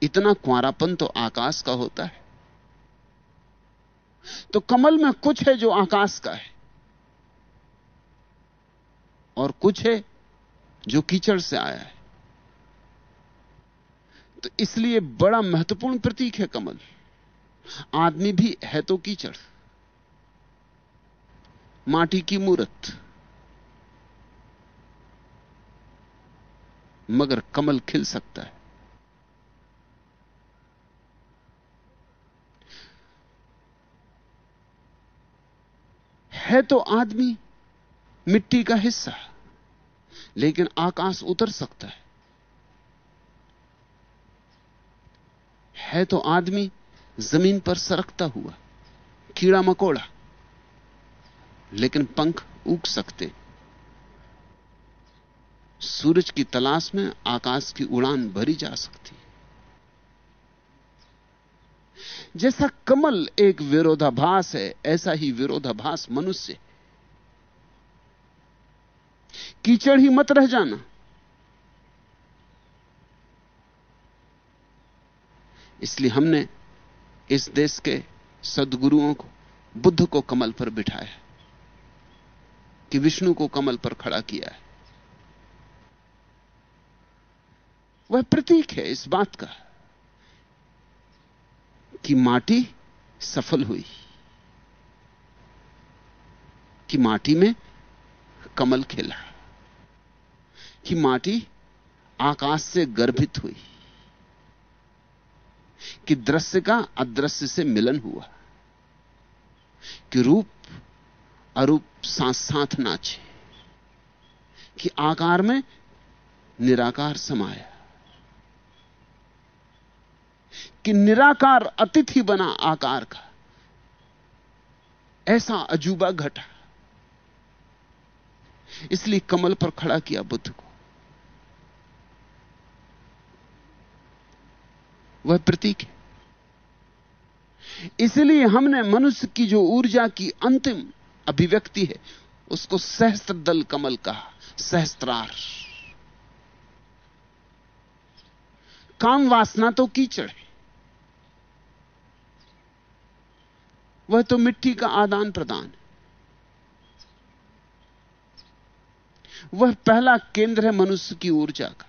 इतना कुआरापन तो आकाश का होता है। तो कमल में कुछ है जो आकाश का है, और कुछ है जो कीचड़ से आया है। तो इसलिए बड़ा महत्वपूर्ण प्रतीक है कमल। आदमी भी है तो कीचड़। माटी की मूर्त। मगर कमल खिल सकता है। है तो आदमी मिट्टी का हिस्सा, लेकिन आकाश उतर सकता है। है तो आदमी ज़मीन पर सरकता हुआ, कीड़ा मकोड़ा। लेकिन पंख उग सकते। सूरज की तलाश में आकाश की उड़ान भरी जा सकती। जैसा कमल एक विरोधाभास है, ऐसा ही विरोधाभास मनुष्य। कीचड़ ही मत रह जाना। इसलिए हमने इस देश के सदगुरुओं को, बुद्ध को कमल पर बिठाया कि विष्णु को कमल पर खड़ा किया है। वह प्रतीक है इस बात का, कि माटी सफल हुई, कि माटी में कमल खिला, कि माटी आकाश से गर्भित हुई। कि दृश्य का अदृश्य से मिलन हुआ, कि रूप अरूप साथ साथ नाचे, कि आकार में निराकार समाया, कि निराकार अतिथि बना आकार का। ऐसा अजूबा घटा। इसलिए कमल पर खड़ा किया बुद्ध को। वह प्रतीक है। इसलिए हमने मनुष्य की जो ऊर्जा की अंतिम अभिव्यक्ति है, उसको सहस्त्र दल कमल कहा, सहस्त्रार। काम वासना तो कीचड़ है। वह तो मिट्टी का आदान प्रदान है। वह पहला केंद्र है मनुष्य की ऊर्जा का।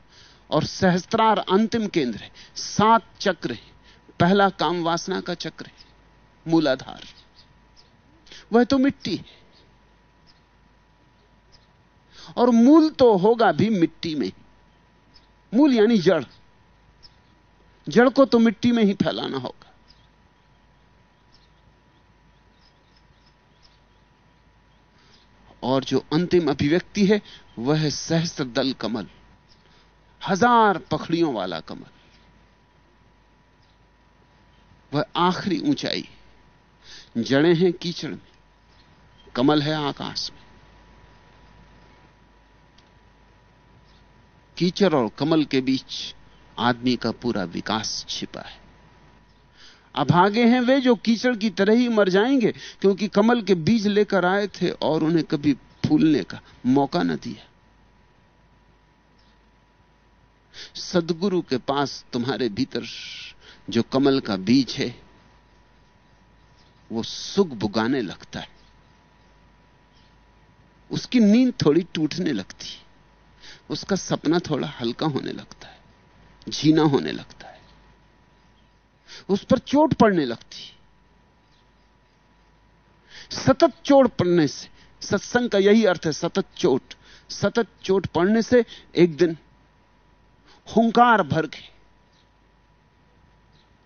और सहस्त्रार अंतिम केंद्र है। सात चक्र है। पहला काम वासना का चक्र है। मूलाधार वह तो मिट्टी है। और मूल तो होगा भी मिट्टी में। मूल यानी जड़। जड़ को तो मिट्टी में ही फैलाना होगा। और जो अंतिम अभिव्यक्ति है, वह सहस्त्र दल कमल। हज़ार पखड़ियों वाला कमल वह आखिरी ऊंचाई। जड़ें हैं कीचड़ में, कमल है आकाश में। कीचड़ और कमल के बीच आदमी का पूरा विकास छिपा है। अभागे हैं वे जो कीचड़ की तरह ही मर जाएँगे, क्योंकि कमल के बीज लेकर आए थे और उन्हें कभी फूलने का मौका न दिया। सदगुरु के पास तुम्हारे भीतर जो कमल का बीज है, वो सुख बुगाने लगता है। उसकी नींद थोड़ी टूटने लगती है। उसका सपना थोड़ा हल्का होने लगता है, झीना होने लगता है। उस पर चोट पड़ने लगती है। सतत चोट पड़ने से, सत्संग का यही अर्थ है, सतत चोट। सतत चोट पड़ने से एक दिन हुंकार भर के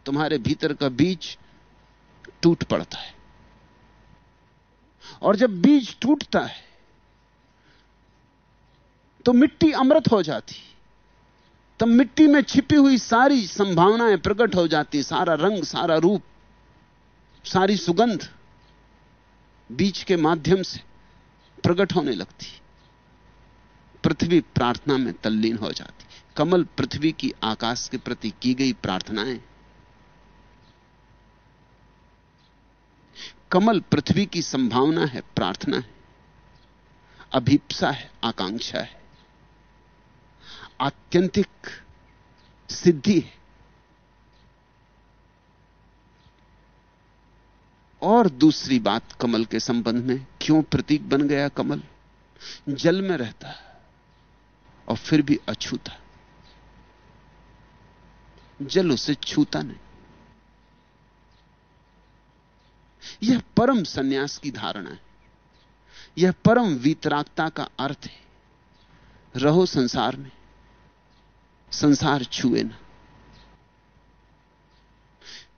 तुम्हारे भीतर का बीज टूट पड़ता है। और जब बीज टूटता है तो मिट्टी अमृत हो जाती। तब मिट्टी में छिपी हुई सारी संभावनाएँ प्रकट हो जाती। सारा रंग, सारा रूप, सारी सुगंध बीज के माध्यम से प्रकट होने लगती। पृथ्वी प्रार्थना में तल्लीन हो जाती। कमल पृथ्वी की आकाश के प्रति की गई प्रार्थनाएँ। कमल पृथ्वी की संभावना है, प्रार्थना है। अभिप्सा है, आकांक्षा है। आत्यंतिक सिद्धि है। और दूसरी बात कमल के संबंध में, क्यों प्रतीक बन गया कमल? जल में रहता और फिर भी अछूता। जल उसे छूता नहीं। यह परम सन्यास की धारणा है। यह परम वीतरागता का अर्थ है। रहो संसार में, संसार छुए ना।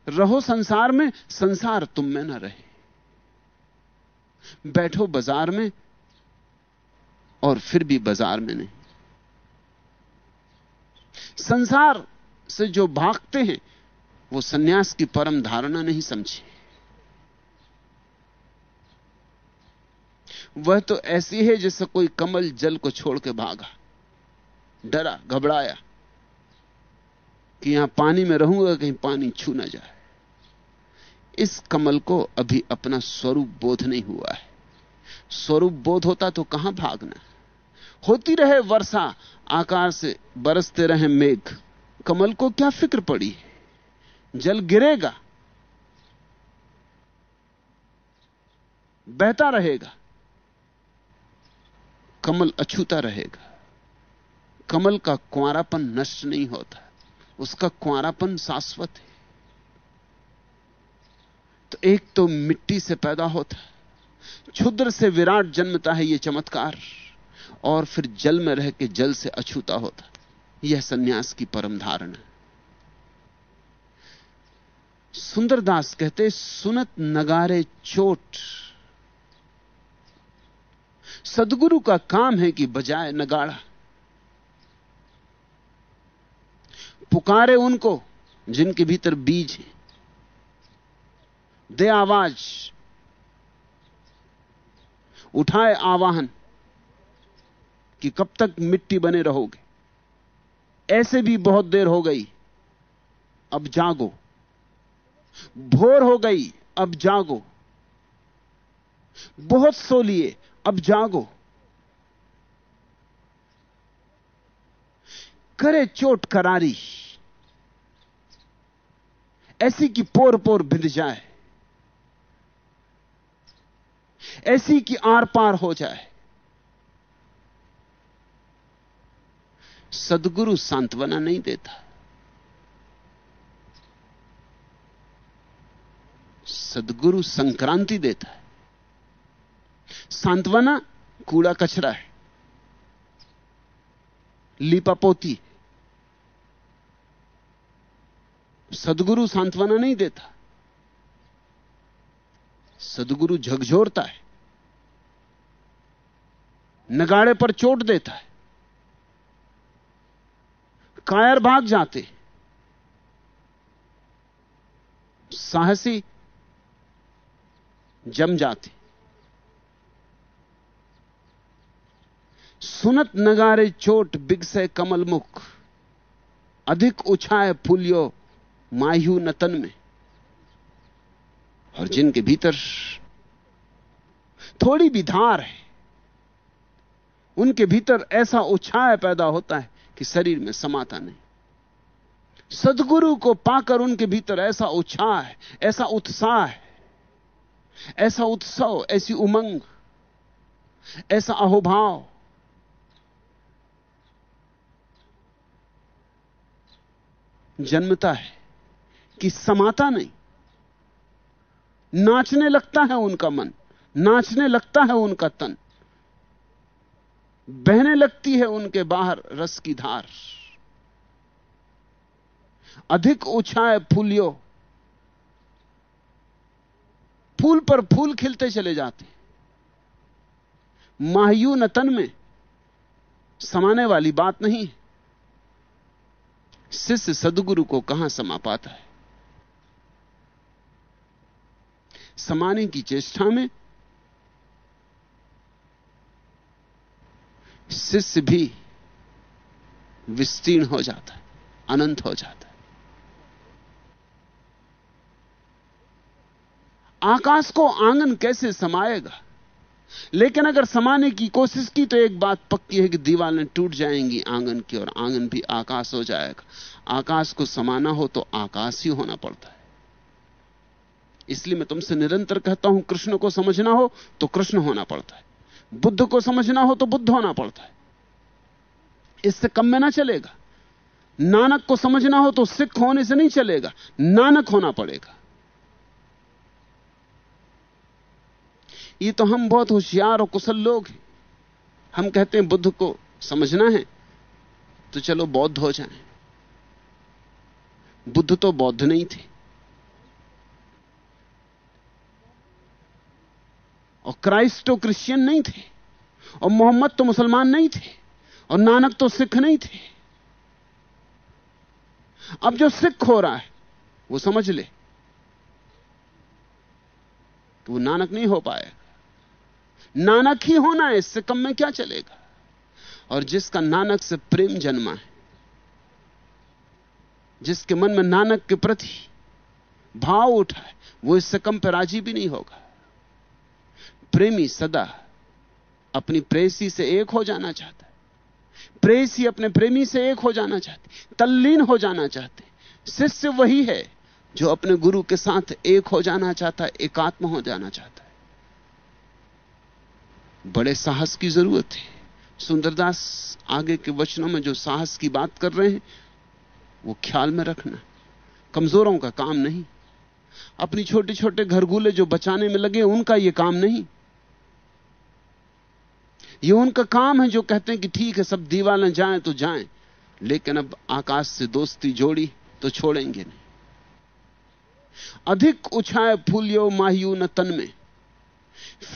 रहो संसार में, संसार तुम में ना रहे। बैठो बाज़ार में और फिर भी बाज़ार में नहीं। संसार से जो भागते हैं, वो सन्यास की परम धारणा नहीं समझे। वह तो ऐसी है जैसे कोई कमल जल को छोड़ के भागा, डरा, घबराया कि यहाँ पानी में रहूँगा, कहीं पानी छू ना जाए। इस कमल को अभी अपना स्वरूप बोध नहीं हुआ है। स्वरूप बोध होता तो कहाँ भागना? होती रहे वर्षा, आकार से बरसते रहे मेघ। कमल को क्या फ़िक्र पड़ी? जल गिरेगा। बहता रहेगा। कमल अछूता रहेगा। कमल का कुआरापन नष्ट नहीं होता। उसका कुआरापन शाश्वत है। तो एक तो मिट्टी से पैदा होता। क्षुद्र से विराट जन्मता है यह चमत्कार। और फिर जल में रह के जल से अछूता होता। यह सन्यास की परम धारणा। सुंदरदास कहते, सुनत नगारे चोट। सदगुरु का काम है कि बजाए नगाड़ा। पुकारे उनको जिनके भीतर बीज है। दे आवाज़। उठाए आवाहन कि कब तक मिट्टी बने रहोगे? ऐसे भी बहुत देर हो गई, अब जागो। भोर हो गई, अब जागो। बहुत सो लिए, अब जागो। करे चोट करारी। ऐसी कि पोर पोर भिंद जाए। ऐसी कि आर पार हो जाए। सदगुरु सांत्वना नहीं देता। सदगुरु संक्रांति देता है। सांत्वना कूड़ा कचरा है। लीपापोती। सदगुरु सांत्वना नहीं देता। सदगुरु झकझोरता है। नगाड़े पर चोट देता है। कायर भाग जाते। साहसी जम जाते। सुनत नगारे चोट, बिगसे कमल मुख। अधिक उछाए फूलियो मायू नतन में। और जिनके भीतर थोड़ी भी धार है, उनके भीतर ऐसा उत्साह पैदा होता है कि शरीर में समाता नहीं। सदगुरु को पाकर उनके भीतर ऐसा उत्साह है, ऐसा उत्साह है, ऐसा उत्सव, ऐसी उमंग, ऐसा अहोभाव। जन्मता है कि समाता नहीं। नाचने लगता है उनका मन, नाचने लगता है उनका तन। बहने लगती है उनके बाहर रस की धार। अधिक उछाए फूलियो। फूल पर फूल खिलते चले जाते माहयू नतन में समाने वाली बात नहीं शिष्य सदगुरु को कहाँ समा पाता है? समाने की चेष्टा में शिष्य भी विस्तीर्ण हो जाता है, अनंत हो जाता है। आकाश को आँगन कैसे समाएगा? लेकिन अगर समाने की कोशिश की तो एक बात पक्की है कि दीवारें टूट जाएँगी आँगन की और आँगन भी आकाश हो जाएगा। आकाश को समाना हो तो आकाश ही होना पड़ता है। इसलिए मैं तुमसे निरंतर कहता हूँ, कृष्ण को समझना हो तो कृष्ण होना पड़ता है। बुद्ध को समझना हो तो बुद्ध होना पड़ता है। इससे कम में ना चलेगा। नानक को समझना हो तो सिख होने से नहीं चलेगा। नानक होना पड़ेगा। ये तो हम बहुत होशियार और कुशल लोग हैं। हम कहते हैं बुद्ध को समझना है तो चलो बौद्ध हो जाएँ। बुद्ध तो बौद्ध नहीं थे। और क्राइस्ट तो क्रिश्चियन नहीं थे, और मोहम्मद तो मुसलमान नहीं थे, और नानक तो सिख नहीं थे। अब जो सिख हो रहा है, वो समझ ले तो वो नानक नहीं हो पाएगा नानक ही होना है, इससे कम में क्या चलेगा? और जिसका नानक से प्रेम जन्मा है, जिसके मन में नानक के प्रति भाव उठा है, वो इससे कम पर राज़ी भी नहीं होगा। प्रेमी सदा अपनी प्रेसी से एक हो जाना चाहता है। प्रेसी अपने प्रेमी से एक हो जाना चाहते तल्लीन हो जाना चाहते शिष्य वही है जो अपने गुरु के साथ एक हो जाना चाहता है, एकात्म हो जाना चाहता है। बड़े साहस की ज़रूरत है। सुंदरदास आगे के वचनों में जो साहस की बात कर रहे हैं, वो ख्याल में रखना। कमजोरों का काम नहीं। अपनी छोटे छोटे घरगुले जो बचाने में लगे, उनका यह काम नहीं। ये उनका काम है जो कहते हैं कि ठीक है, सब दीवाने जाएँ तो जाएँ, लेकिन अब आकाश से दोस्ती जोड़ी तो छोड़ेंगे नहीं। अधिक उछाए फूलियो माहियो न तन में।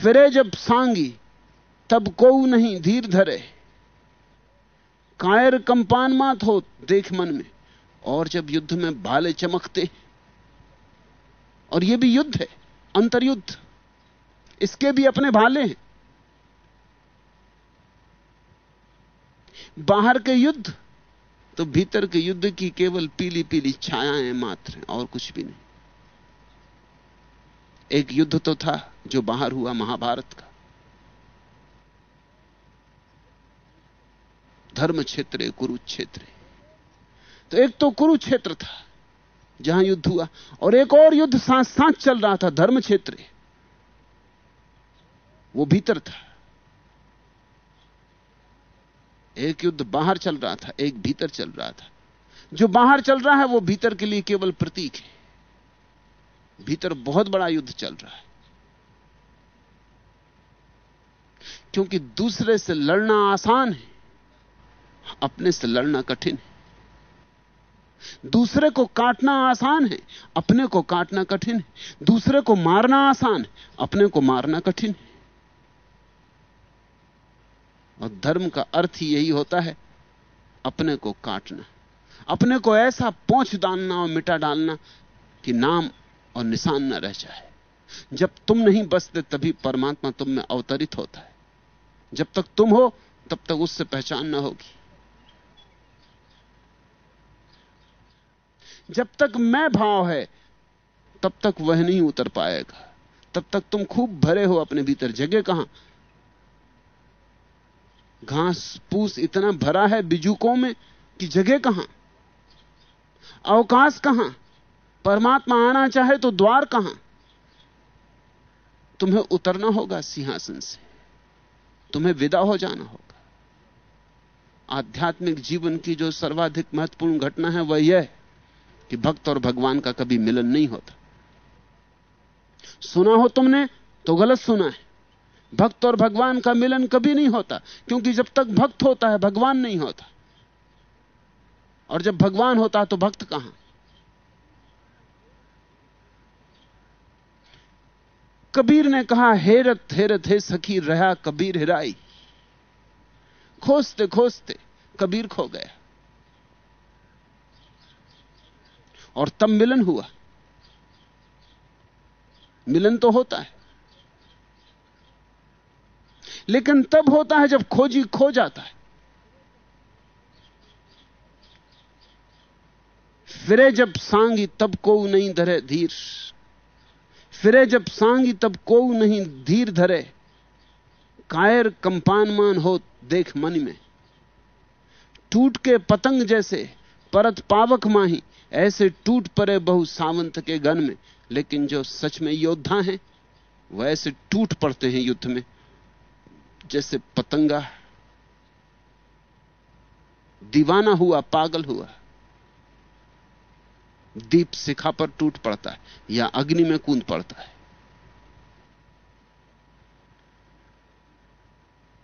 फिरे जब सांगी, तब को नहीं धीर धरे। कायर कंपान मात हो देख मन में, और जब युद्ध में भाले चमकते। और यह भी युद्ध है, अंतर्युद्ध। इसके भी अपने भाले हैं। बाहर के युद्ध तो भीतर के युद्ध की केवल पीली पीली छायाएँ मात्र और कुछ भी नहीं। एक युद्ध तो था जो बाहर हुआ महाभारत का। धर्म क्षेत्र कुरुक्षेत्र तो एक तो कुरुक्षेत्र था, जहाँ युद्ध हुआ, और एक और युद्ध साथ साथ चल रहा था धर्म क्षेत्र वो भीतर था। एक युद्ध बाहर चल रहा था, एक भीतर चल रहा था। जो बाहर चल रहा है, वो भीतर के लिए केवल प्रतीक है। भीतर बहुत बड़ा युद्ध चल रहा है। क्योंकि दूसरे से लड़ना आसान है, अपने से लड़ना कठिन है। दूसरे को काटना आसान है, अपने को काटना कठिन है। दूसरे को मारना आसान है, अपने को मारना कठिन है। और धर्म का अर्थ ही यही होता है, अपने को काटना। अपने को ऐसा पहुँच डालना और मिटा डालना कि नाम और निशान न रह जाए। जब तुम नहीं बसते तभी परमात्मा तुम में अवतरित होता है। जब तक तुम हो, तब तक उससे पहचान ना होगी। जब तक मैं भाव है, तब तक वह नहीं उतर पाएगा। तब तक तुम खूब भरे हो अपने भीतर। जगह कहाँ? घास पूस इतना भरा है बिजुकों में कि जगह कहाँ? अवकाश कहाँ? परमात्मा आना चाहे तो द्वार कहाँ? तुम्हें उतरना होगा सिंहासन से। तुम्हें विदा हो जाना होगा। आध्यात्मिक जीवन की जो सर्वाधिक महत्वपूर्ण घटना है, वह यह कि भक्त और भगवान का कभी मिलन नहीं होता। सुना हो तुमने तो गलत सुना है। भक्त और भगवान का मिलन कभी नहीं होता, क्योंकि जब तक भक्त होता है, भगवान नहीं होता। और जब भगवान होता तो भक्त कहाँ? कबीर ने कहा, हेरत हेरत, हे सखी, रहा कबीर हिराई खोजते खोजते, कबीर खो गया। और तब मिलन हुआ। मिलन तो होता है। लेकिन तब होता है जब खोजी खो जाता है। फिरे जब सांगी तब को नहीं धरे धीर। फिरे जब सांगी तब को नहीं धीर धरे। कायर कंपानमान हो देख मन में। टूट के पतंग जैसे परत पावक माही, ऐसे टूट पड़े बहु सावंत के गन में। लेकिन जो सच में योद्धा हैं, वह ऐसे टूट पड़ते हैं युद्ध में। जैसे पतंगा। दीवाना हुआ, पागल हुआ। दीप शिखा पर टूट पड़ता है, या अग्नि में कूद पड़ता है।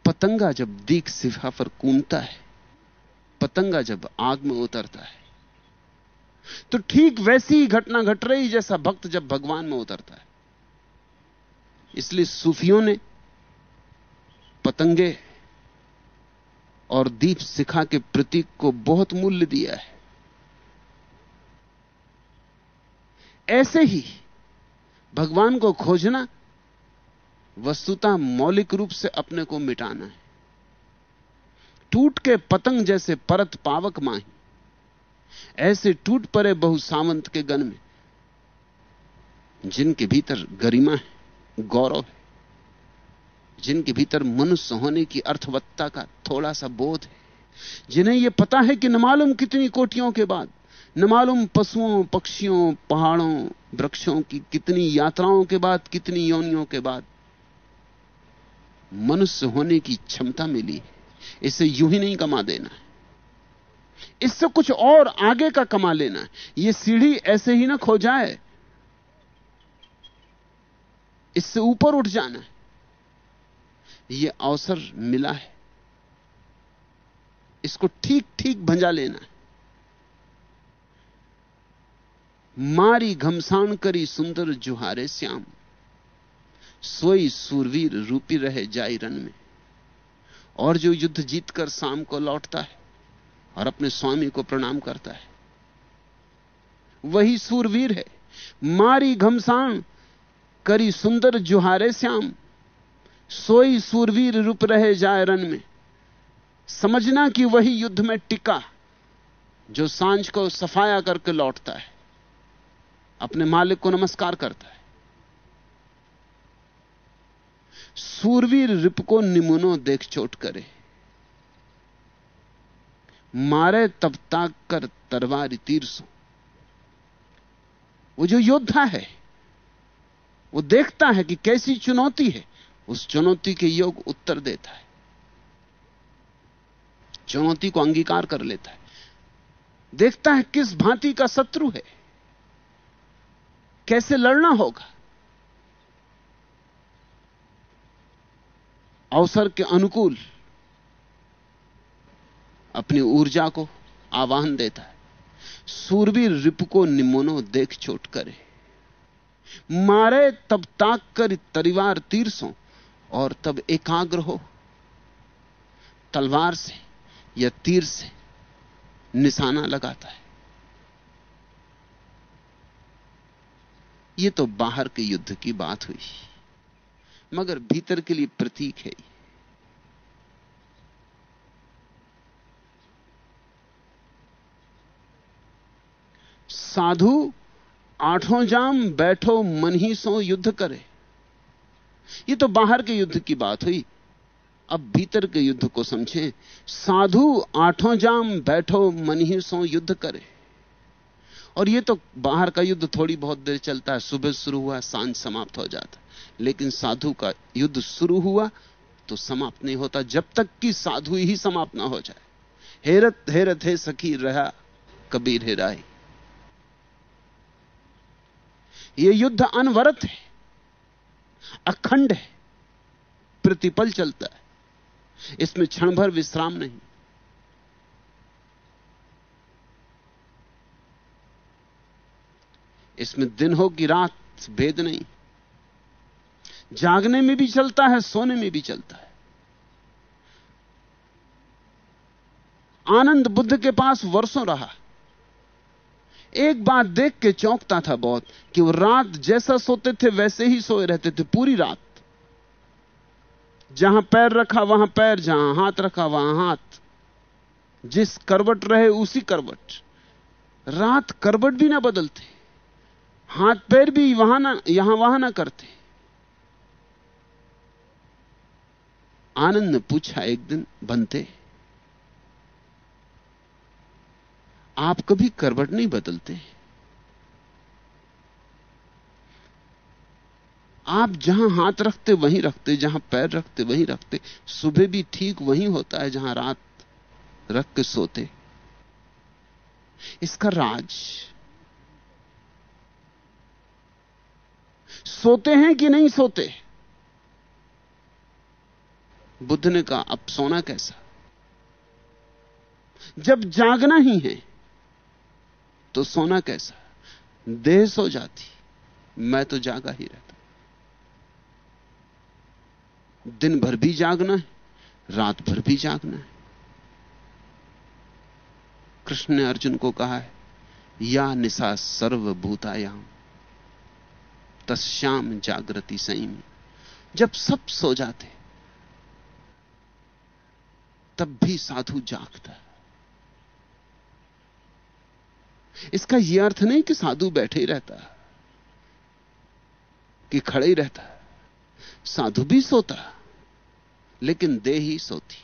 पतंगा जब दीप शिखा पर कूदता है, पतंगा जब आग में उतरता है तो ठीक वैसी ही घटना घट रही जैसा भक्त जब भगवान में उतरता है। इसलिए सूफियों ने पतंगे और दीप शिखा के प्रतीक को बहुत मूल्य दिया है। ऐसे ही भगवान को खोजना वस्तुतः मौलिक रूप से अपने को मिटाना है। टूट के पतंग जैसे परत पावक माही, ऐसे टूट पड़े बहु सावंत के गन में, जिनके भीतर गरिमा है, गौरव है। जिनके भीतर मनुष्य होने की अर्थवत्ता का थोड़ा सा बोध है। जिन्हें यह पता है कि न मालूम कितनी कोटियों के बाद, न मालूम पशुओं, पक्षियों, पहाड़ों, वृक्षों की कितनी यात्राओं के बाद, कितनी योनियों के बाद मनुष्य होने की क्षमता मिली इसे यूँ ही नहीं कमा देना इससे कुछ और आगे का कमा लेना यह सीढ़ी ऐसे ही ना खो जाए इससे ऊपर उठ जाना है। यह अवसर मिला है। इसको ठीक ठीक भंजा लेना है। मारी घमसान करी सुंदर जुहारे श्याम। सोई सूरवीर रूपी रहे जाई रन में। और जो युद्ध जीतकर शाम को लौटता है और अपने स्वामी को प्रणाम करता है, वही सूरवीर है। मारी घमसान करी सुंदर जुहारे श्याम। सोई सूरवीर रूप रहे जाए रन में। समझना कि वही युद्ध में टिका, जो साँझ को सफाया करके लौटता है। अपने मालिक को नमस्कार करता है। सूरवीर रिप को निमुनो देख चोट करे। मारे तब ताक कर तरवारी तीर सो वो जो योद्धा है, वो देखता है कि कैसी चुनौती है। उस चुनौती के योग उत्तर देता है। चुनौती को अंगीकार कर लेता है। देखता है किस भांति का शत्रु है। कैसे लड़ना होगा। अवसर के अनुकूल अपनी ऊर्जा को आवाहन देता है। सूरवीर रिप को निमोनो देख चोट करे। मारे तब ताक कर तरीवार तीरसों और तब एकाग्र हो। तलवार से या तीर से निशाना लगाता है। यह तो बाहर के युद्ध की बात हुई, मगर भीतर के लिए प्रतीक है साधु, आठों जाम बैठो, मन ही सो युद्ध करे। यह तो बाहर के युद्ध की बात हुई। अब भीतर के युद्ध को समझें। साधु आठों जाम, बैठो मन ही सो, युद्ध करे। और यह तो बाहर का युद्ध थोड़ी बहुत देर चलता है। सुबह शुरू हुआ, साँझ समाप्त हो जाता लेकिन साधु का युद्ध शुरू हुआ तो समाप्त नहीं होता, जब तक कि साधु ही समाप्त ना हो जाए। हेरत हेरत, है सखी, रहा कबीर हेराई यह युद्ध अनवरत है। अखंड है, प्रतिपल चलता है। इसमें क्षण भर विश्राम नहीं। इसमें दिन हो कि रात, भेद नहीं। जागने में भी चलता है, सोने में भी चलता है। आनंद बुद्ध के पास वर्षों रहा। एक बात देख के चौंकता था बहुत कि वो रात जैसा सोते थे, वैसे ही सोए रहते थे पूरी रात। जहाँ पैर रखा, वहाँ पैर, जहाँ हाथ रखा, वहाँ हाथ। जिस करवट रहे, उसी करवट। रात करवट भी ना बदलते। हाथ पैर भी वहाँ ना, यहाँ वहाँ ना करते। आनंद ने पूछा, एक दिन बनते। आप कभी करवट नहीं बदलते। आप जहाँ हाथ रखते, वहीं रखते, जहाँ पैर रखते, वहीं रखते। सुबह भी ठीक वहीं होता है, जहाँ रात रख के सोते। इसका राज। सोते हैं कि नहीं सोते? बुद्ध ने कहा, अब सोना कैसा? जब जागना ही है तो सोना कैसा? देह सो जाती, मैं तो जागा ही रहता। दिन भर भी जागना है, रात भर भी जागना है। कृष्ण ने अर्जुन को कहा है, या निशा सर्वभूतायाम तस्याम जागृति संयमी। जब सब सो जाते, तब भी साधु जागता है। इसका यह अर्थ नहीं कि साधु बैठे ही रहता कि खड़े ही रहता साधु भी सोता लेकिन देह ही सोती।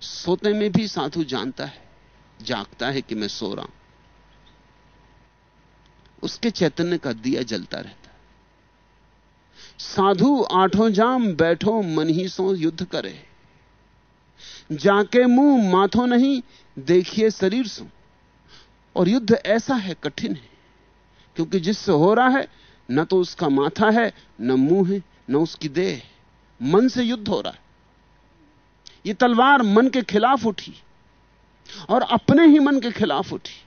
सोते में भी साधु जानता है, जागता है कि मैं सो रहा हूँ। उसके चैतन्य का दिया जलता रहता साधु आठों जाम, बैठो, मन ही सो, युद्ध करे। जाके मुँह, माथो नहीं, देखिए शरीर सो। और युद्ध ऐसा है कठिन है, क्योंकि जिससे हो रहा है, न तो उसका माथा है, न मुँह है, न उसकी देह मन से युद्ध हो रहा है। ये तलवार मन के खिलाफ उठी और अपने ही मन के खिलाफ उठी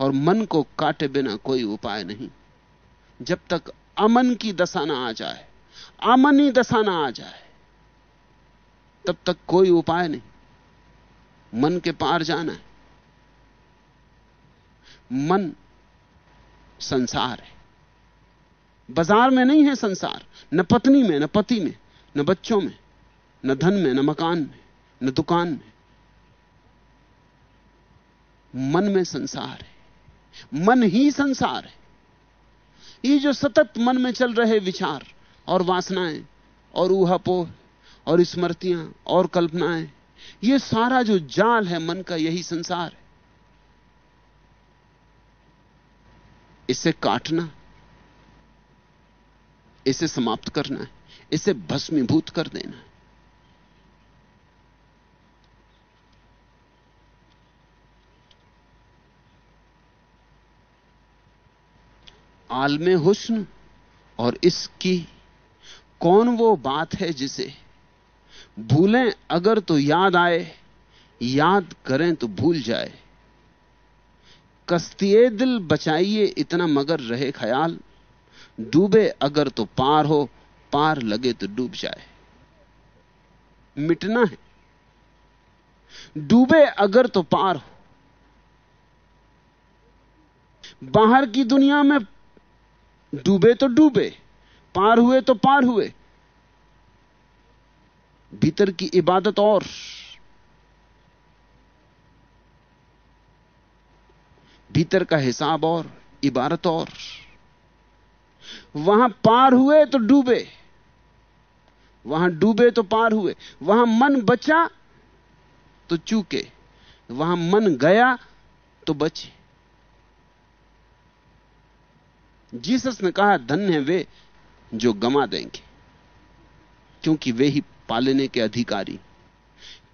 और मन को काटे बिना कोई उपाय नहीं। जब तक अमन की दशा ना आ जाए, अमनी दशा ना आ जाए, तब तक कोई उपाय नहीं। मन के पार जाना है। मन संसार है। बाज़ार में नहीं है संसार। न पत्नी में, न पति में, न बच्चों में, न धन में, न मकान में, न दुकान में। मन में संसार है। मन ही संसार है। ये जो सतत मन में चल रहे विचार और वासनाएँ और ऊहापोह और स्मृतियाँ और कल्पनाएँ ये सारा जो जाल है मन का, यही संसार है। इसे काटना, इसे समाप्त करना है, इसे भस्मीभूत कर देना है। आलमे हुस्न और इसकी, कौन वो बात है जिसे भूलें, अगर तो याद आए, याद करें तो भूल जाए। कस्तिए दिल बचाइए, इतना मगर रहे ख्याल। डूबे अगर तो पार हो, पार लगे तो डूब जाए। मिटना है। डूबे अगर तो पार हो। बाहर की दुनिया में डूबे तो डूबे, पार हुए तो पार हुए। भीतर की इबादत और। भीतर का हिसाब और, इबारत और। वहाँ पार हुए तो डूबे। वहाँ डूबे तो पार हुए। वहाँ मन बचा तो चूके। वहाँ मन गया तो बचे। जीसस ने कहा, धन्य है वे जो गमा देंगे, क्योंकि वे ही पालने के अधिकारी।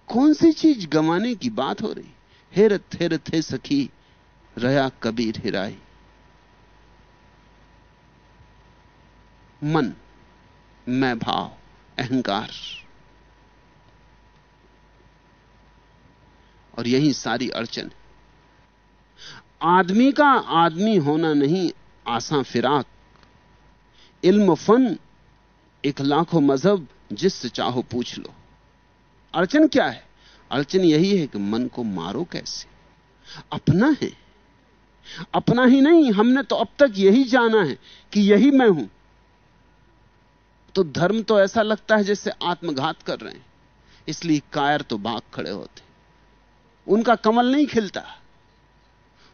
कौन सी चीज़ गंवाने की बात हो रही? हेरत हेरत, हे सखी रया कबीर, हिराई। मन, मैं भाव, अहंकार। और यही सारी अड़चन। आदमी का आदमी होना नहीं, आसा फिराक। इल्म फन, एक लाखों मज़हब जिससे चाहो पूछ लो। अड़चन क्या है? अड़चन यही है कि मन को मारो कैसे? अपना है। अपना ही नहीं हमने तो अब तक यही जाना है कि यही मैं हूँ। तो धर्म तो ऐसा लगता है जैसे आत्मघात कर रहे हैं। इसलिए कायर तो भाग खड़े होते। उनका कमल नहीं खिलता।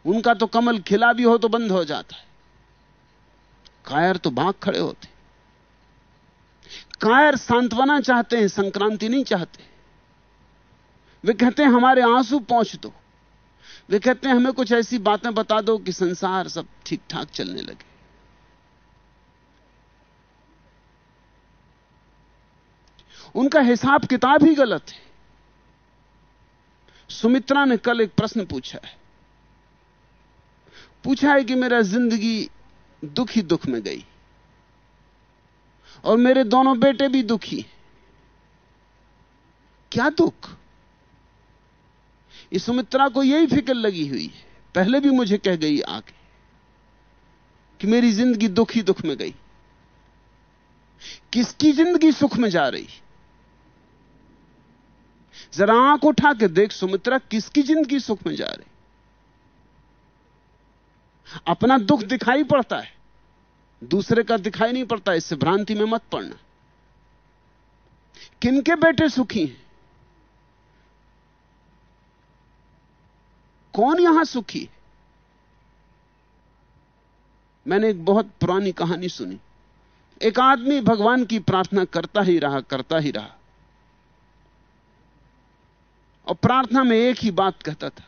उनका तो कमल खिला भी हो तो बंद हो जाता है। कायर तो भाग खड़े होते। कायर सांत्वना चाहते हैं, संक्रांति नहीं चाहते। वे कहते हैं, हमारे आँसू पहुँच दो। वे कहते हैं, हमें कुछ ऐसी बातें बता दो कि संसार सब ठीक ठाक चलने लगे। उनका हिसाब किताब ही गलत है। सुमित्रा ने कल एक प्रश्न पूछा है। पूछा है कि मेरा ज़िंदगी दुख ही दुख में गई। और मेरे दोनों बेटे भी दुखी क्या दुख? इस सुमित्रा को यही फ़िक्र लगी हुई है। पहले भी मुझे कह गई आके कि मेरी ज़िंदगी दुख ही दुख में गई। किसकी ज़िंदगी सुख में जा रही? जरा आँख उठा के देख सुमित्रा, किसकी ज़िंदगी सुख में जा रही? अपना दुख दिखाई पड़ता है। दूसरे का दिखाई नहीं पड़ता, इससे भ्रांति में मत पड़ना। किनके बेटे सुखी हैं? कौन यहाँ सुखी? है मैंने एक बहुत पुरानी कहानी सुनी। एक आदमी भगवान की प्रार्थना करता ही रहा, करता ही रहा। और प्रार्थना में एक ही बात कहता था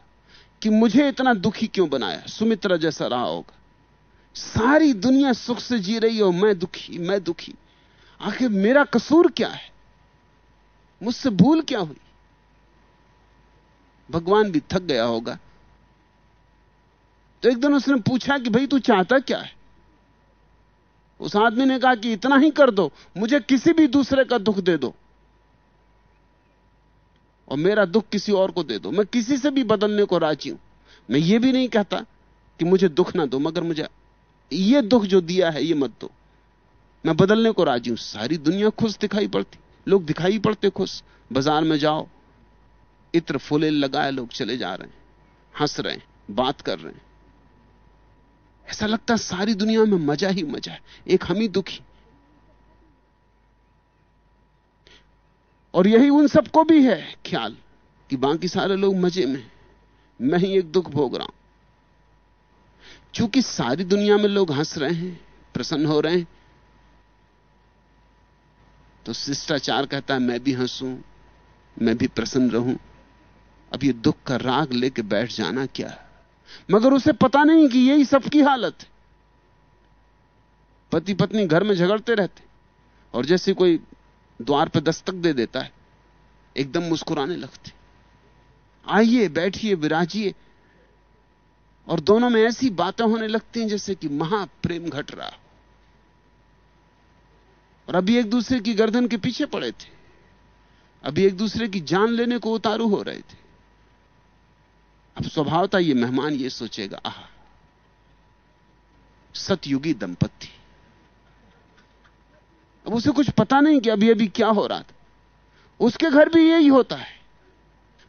कि मुझे इतना दुखी क्यों बनाया? सुमित्रा जैसा रहा होगा। सारी दुनिया सुख से जी रही हो मैं दुखी मैं दुखी। आखिर मेरा कसूर क्या है? मुझसे भूल क्या हुई? भगवान भी थक गया होगा। तो एक दिन उसने पूछा कि भाई, तू चाहता क्या है? उस आदमी ने कहा कि इतना ही कर दो, मुझे किसी भी दूसरे का दुख दे दो। और मेरा दुख किसी और को दे दो। मैं किसी से भी बदलने को राज़ी हूँ। मैं ये भी नहीं कहता कि मुझे दुख ना दो, मगर मुझे ये दुख जो दिया है, ये मत दो। मैं बदलने को राज़ी हूँ। सारी दुनिया खुश दिखाई पड़ती। लोग दिखाई पड़ते खुश। बाज़ार में जाओ। इत्र फुले लगाए लोग चले जा रहे हैं। हंस रहे हैं। बात कर रहे हैं। ऐसा लगता सारी दुनिया में मज़ा ही मज़ा है। एक हम ही दुखी। और यही उन सबको भी है ख्याल कि बाकी सारे लोग मज़े में मैं ही एक दुख भोग रहा हूँ। चूँकि सारी दुनिया में लोग हंस रहे हैं, प्रसन्न हो रहे हैं तो शिष्टाचार कहता है, मैं भी हंसूं, मैं भी प्रसन्न रहूँ। अब ये दुख का राग लेके बैठ जाना क्या है? मगर उसे पता नहीं कि यही सबकी हालत है। पति पत्नी घर में झगड़ते रहते और जैसे कोई द्वार पर दस्तक दे देता है, एकदम मुस्कुराने लगते आइए, बैठिए, विराजिए। और दोनों में ऐसी बातें होने लगती हैं जैसे कि महाप्रेम घट रहा। और अभी एक दूसरे की गर्दन के पीछे पड़े थे। अभी एक दूसरे की जान लेने को उतारू हो रहे थे। अब स्वभावता ये मेहमान ये सोचेगा, आह, सतयुगी दंपत्ति। अब उसे कुछ पता नहीं कि अभी अभी क्या हो रहा था। उसके घर भी यही होता है,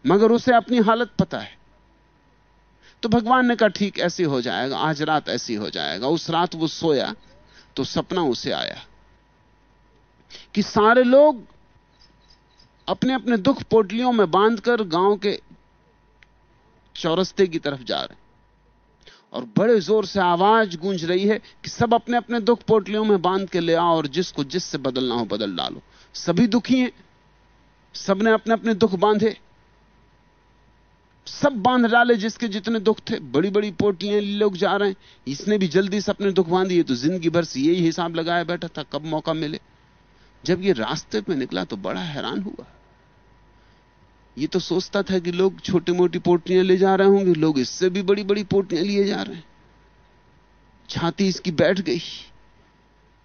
मगर उसे अपनी हालत पता है। तो भगवान ने कहा, ठीक, ऐसे हो जाएगा, आज रात ऐसी हो जाएगा। उस रात वो सोया तो सपना उसे आया कि सारे लोग अपने अपने दुख पोटलियों में बांधकर गाँव के चौरस्ते की तरफ़ जा रहे हैं। और बड़े ज़ोर से आवाज़ गूंज रही है कि सब अपने अपने दुख पोटलियों में बाँध के ले आओ और जिसको जिससे बदलना हो, बदल डालो। सभी दुखी हैं, सबने अपने अपने दुख बांधे। सब बाँध डाले जिसके जितने दुख थे। बड़ी बड़ी पोटियाँ लोग जा रहे हैं। इसने भी जल्दी से अपने दुख बांधिए तो ज़िंदगी भर से यही हिसाब लगाया बैठा था, कब मौका मिले। जब ये रास्ते पे निकला तो बड़ा हैरान हुआ। ये तो सोचता था कि लोग छोटी मोटी पोटियाँ ले जा रहे होंगे, लोग इससे भी बड़ी बड़ी पोटियाँ लिए जा रहे हैं। छाती इसकी बैठ गई।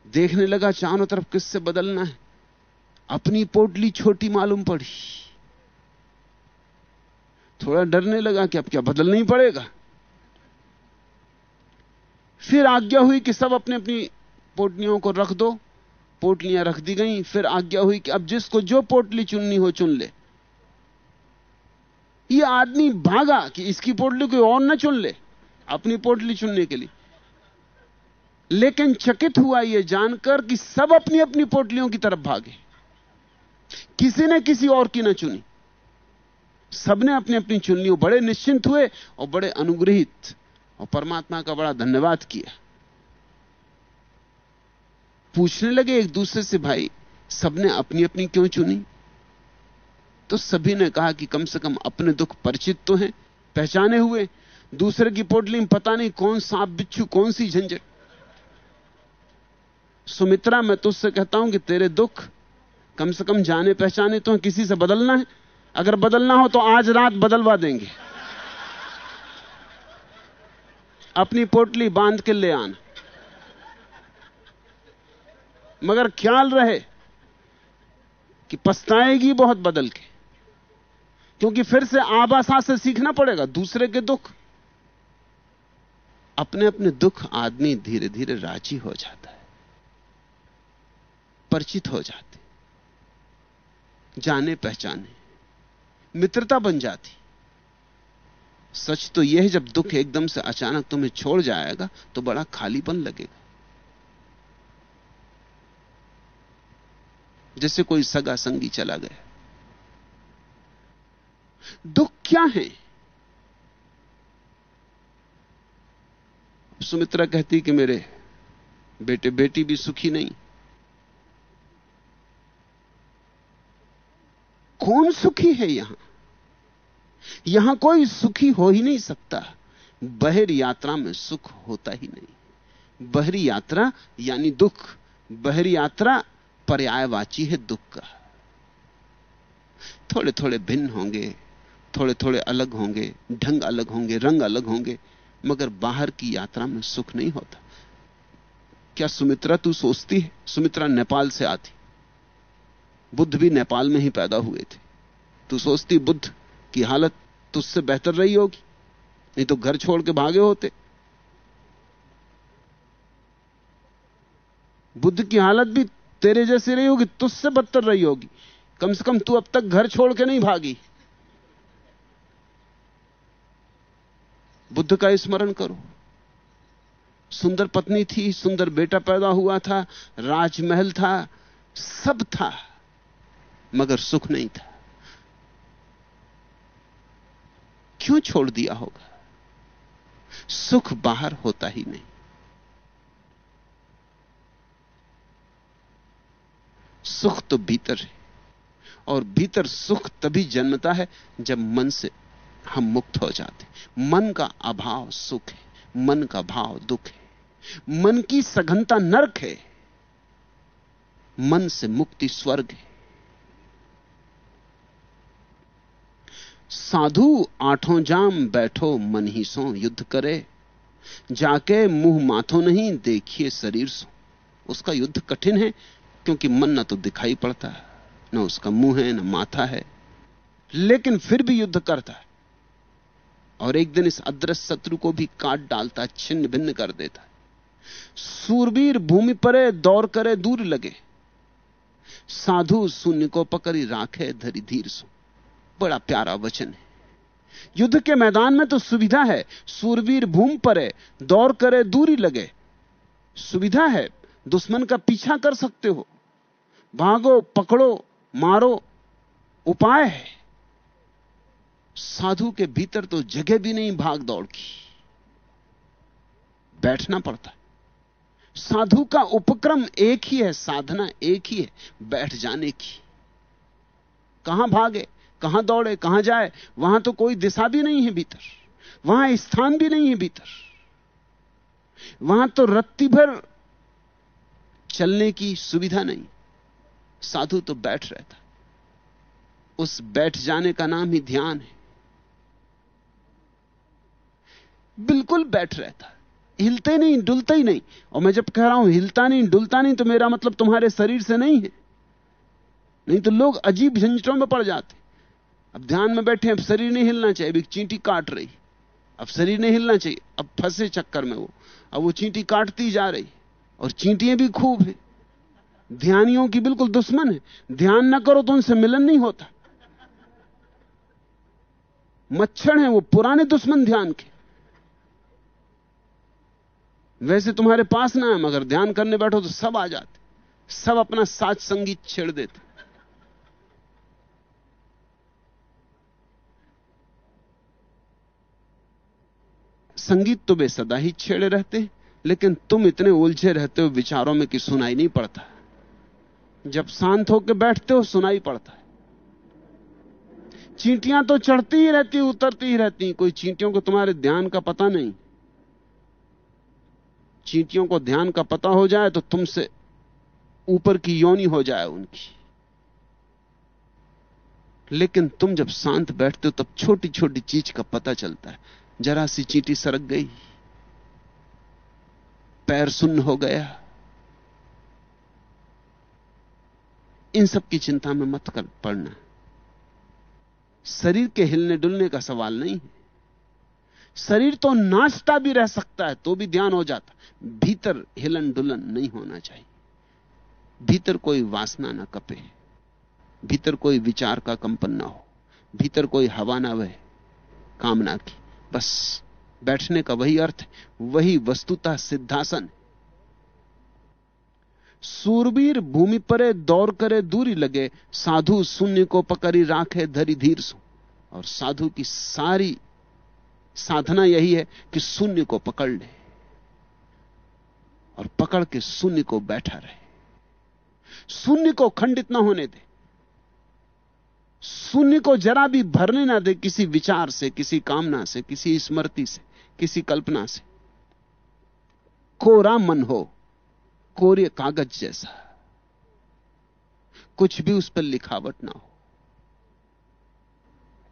देखने लगा, चारों तरफ़ किससे बदलना है? अपनी पोटली छोटी मालूम पड़ी। थोड़ा डरने लगा कि अब क्या बदल नहीं पड़ेगा। फिर आज्ञा हुई कि सब अपने अपनी पोटलियों को रख दो, पोटलियाँ रख दी गई। फिर आज्ञा हुई कि अब जिसको जो पोटली चुननी हो चुन ले। ये आदमी भागा कि इसकी पोटली कोई और ना चुन ले, अपनी पोटली चुनने के लिए। लेकिन चकित हुआ यह जानकर कि सब अपनी अपनी पोटलियों की तरफ़ भागे। किसी ने किसी और की ना चुनी। सबने अपनी अपनी चुन ली बड़े निश्चिंत हुए और बड़े अनुग्रहित और परमात्मा का बड़ा धन्यवाद किया। पूछने लगे एक दूसरे से, भाई, सबने अपनी अपनी क्यों चुनी? तो सभी ने कहा कि कम से कम अपने दुख परिचित तो हैं, पहचाने हुए। दूसरे की पोटली में पता नहीं कौन सांप बिच्छू, कौन सी झंझट। सुमित्रा, मैं तुझसे कहता हूँ कि तेरे दुख कम से कम जाने पहचाने तो किसी से बदलना है। अगर बदलना हो तो आज रात बदलवा देंगे। अपनी पोटली बाँध के ले आना। मगर ख्याल रहे कि पछताएगी बहुत बदल के। क्योंकि फिर से आबासा से सीखना पड़ेगा, दूसरे के दुख। अपने अपने दुख आदमी धीरे धीरे राज़ी हो जाता है। परिचित हो जाते जाने पहचाने। मित्रता बन जाती। सच तो यह है, जब दुख एकदम से अचानक तुम्हें छोड़ जाएगा तो बड़ा खालीपन लगेगा। जैसे कोई सगा संगी चला गया। दुख क्या है? सुमित्रा कहती कि मेरे बेटे, बेटी भी सुखी नहीं। कौन सुखी है यहाँ? यहाँ कोई सुखी हो ही नहीं सकता। बहिर यात्रा में सुख होता ही नहीं। बहरी यात्रा यानी दुख। बहरी यात्रा पर्यायवाची है दुख का। थोड़े थोड़े भिन्न होंगे थोड़े थोड़े अलग होंगे, ढंग अलग होंगे, रंग अलग होंगे, मगर बाहर की यात्रा में सुख नहीं होता। क्या सुमित्रा तू सोचती है? सुमित्रा नेपाल से आती। बुद्ध भी नेपाल में ही पैदा हुए थे। तू सोचती बुद्ध की हालत तुझसे बेहतर रही होगी, नहीं तो घर छोड़ के भागे होते। बुद्ध की हालत भी तेरे जैसी रही होगी, तुझसे बदतर रही होगी। कम से कम तू अब तक घर छोड़ के नहीं भागी। बुद्ध का स्मरण करो। सुंदर पत्नी थी, सुंदर बेटा पैदा हुआ था, राजमहल था, सब था। मगर सुख नहीं था। क्यों छोड़ दिया होगा? सुख बाहर होता ही नहीं। सुख तो भीतर है, और भीतर सुख तभी जन्मता है जब मन से हम मुक्त हो जाते मन का अभाव सुख है, मन का भाव दुख है। मन की सघनता नरक है, मन से मुक्ति स्वर्ग है। साधु आठों जाम बैठो मन ही सो, युद्ध करे। जाके मुँह माथो नहीं, देखिए शरीर सो। उसका युद्ध कठिन है, क्योंकि मन ना तो दिखाई पड़ता है। न उसका मुँह है, न माथा है। लेकिन फिर भी युद्ध करता है। और एक दिन इस अदृश्य शत्रु को भी काट डालता है छिन्न भिन्न कर देता है। सूरवीर भूमि परे दौड़ करे, दूर लगे। साधु शून्य को पकड़ी, राखे धरी धीर सो। बड़ा प्यारा वचन है। युद्ध के मैदान में तो सुविधा है, सूरवीर भूमि परे दौड़ करे दूरी लगे। सुविधा है, दुश्मन का पीछा कर सकते हो। भागो, पकड़ो, मारो, उपाय है। साधु के भीतर तो जगह भी नहीं भाग दौड़ की। बैठना पड़ता है। साधु का उपक्रम एक ही है, साधना एक ही है, बैठ जाने की। कहाँ भागे? कहाँ दौड़े, कहाँ जाए, वहाँ तो कोई दिशा भी नहीं है भीतर, वहाँ स्थान भी नहीं है भीतर। वहाँ तो रत्ती भर चलने की सुविधा नहीं। साधु तो बैठ रहता। उस बैठ जाने का नाम ही ध्यान है। बिल्कुल बैठ रहता। हिलते नहीं, डुलते ही नहीं। और मैं जब कह रहा हूँ, हिलता नहीं, डुलता नहीं तो मेरा मतलब तुम्हारे शरीर से नहीं है। नहीं तो लोग अजीब झंझटों में पड़ जाते। अब ध्यान में बैठे अब शरीर नहीं हिलना चाहिए। अभी चींटी काट रही। अब शरीर नहीं हिलना चाहिए। अब फंसे चक्कर में वो। अब वो चींटी काटती जा रही। और चींटियाँ भी खूब है। ध्यानियों की बिल्कुल दुश्मन है। ध्यान ना करो तो उनसे मिलन नहीं होता। मच्छर हैं वो, पुराने दुश्मन ध्यान के। वैसे तुम्हारे पास ना है मगर ध्यान करने बैठो तो सब आ जाते। सब अपना साज संगीत छेड़ देते। संगीत तो वे सदा ही छेड़े रहते लेकिन तुम इतने उलझे रहते हो, विचारों में कि सुनाई नहीं पड़ता। जब शांत होकर बैठते हो, सुनाई पड़ता है। चींटियाँ तो चढ़ती ही रहती, उतरती ही रहती, कोई चींटियों को तुम्हारे ध्यान का पता नहीं। चींटियों को ध्यान का पता हो जाए तो तुमसे ऊपर की योनी हो जाए उनकी। लेकिन तुम जब शांत बैठते हो, तब छोटी छोटी चीज़ का पता चलता है। जरा सी चींटी सरक गई। पैर सुन्न हो गया। इन सब की चिंता में मत कर पड़ना। शरीर के हिलने डुलने का सवाल नहीं है। शरीर तो नाचता भी रह सकता है तो भी ध्यान हो जाता। भीतर हिलन डुलन नहीं होना चाहिए। भीतर कोई वासना ना कपे। भीतर कोई विचार का कंपन ना हो। भीतर कोई हवा ना बहे। कामना की। बस बैठने का वही अर्थ वही वस्तुतः सिद्धासन। सूरवीर भूमि परे दौड़ करे दूरी लगे, साधु शून्य को पकड़ी राखे धरी धीर सो। और साधु की सारी साधना यही है कि शून्य को पकड़ ले और पकड़ के शून्य को बैठा रहे। शून्य को खंडित ना होने दे। शून्य को जरा भी भरने ना दे किसी विचार से, किसी कामना से, किसी स्मृति से, किसी कल्पना से। कोरा मन हो, कोरे कागज़ जैसा। कुछ भी उस पर लिखावट ना हो।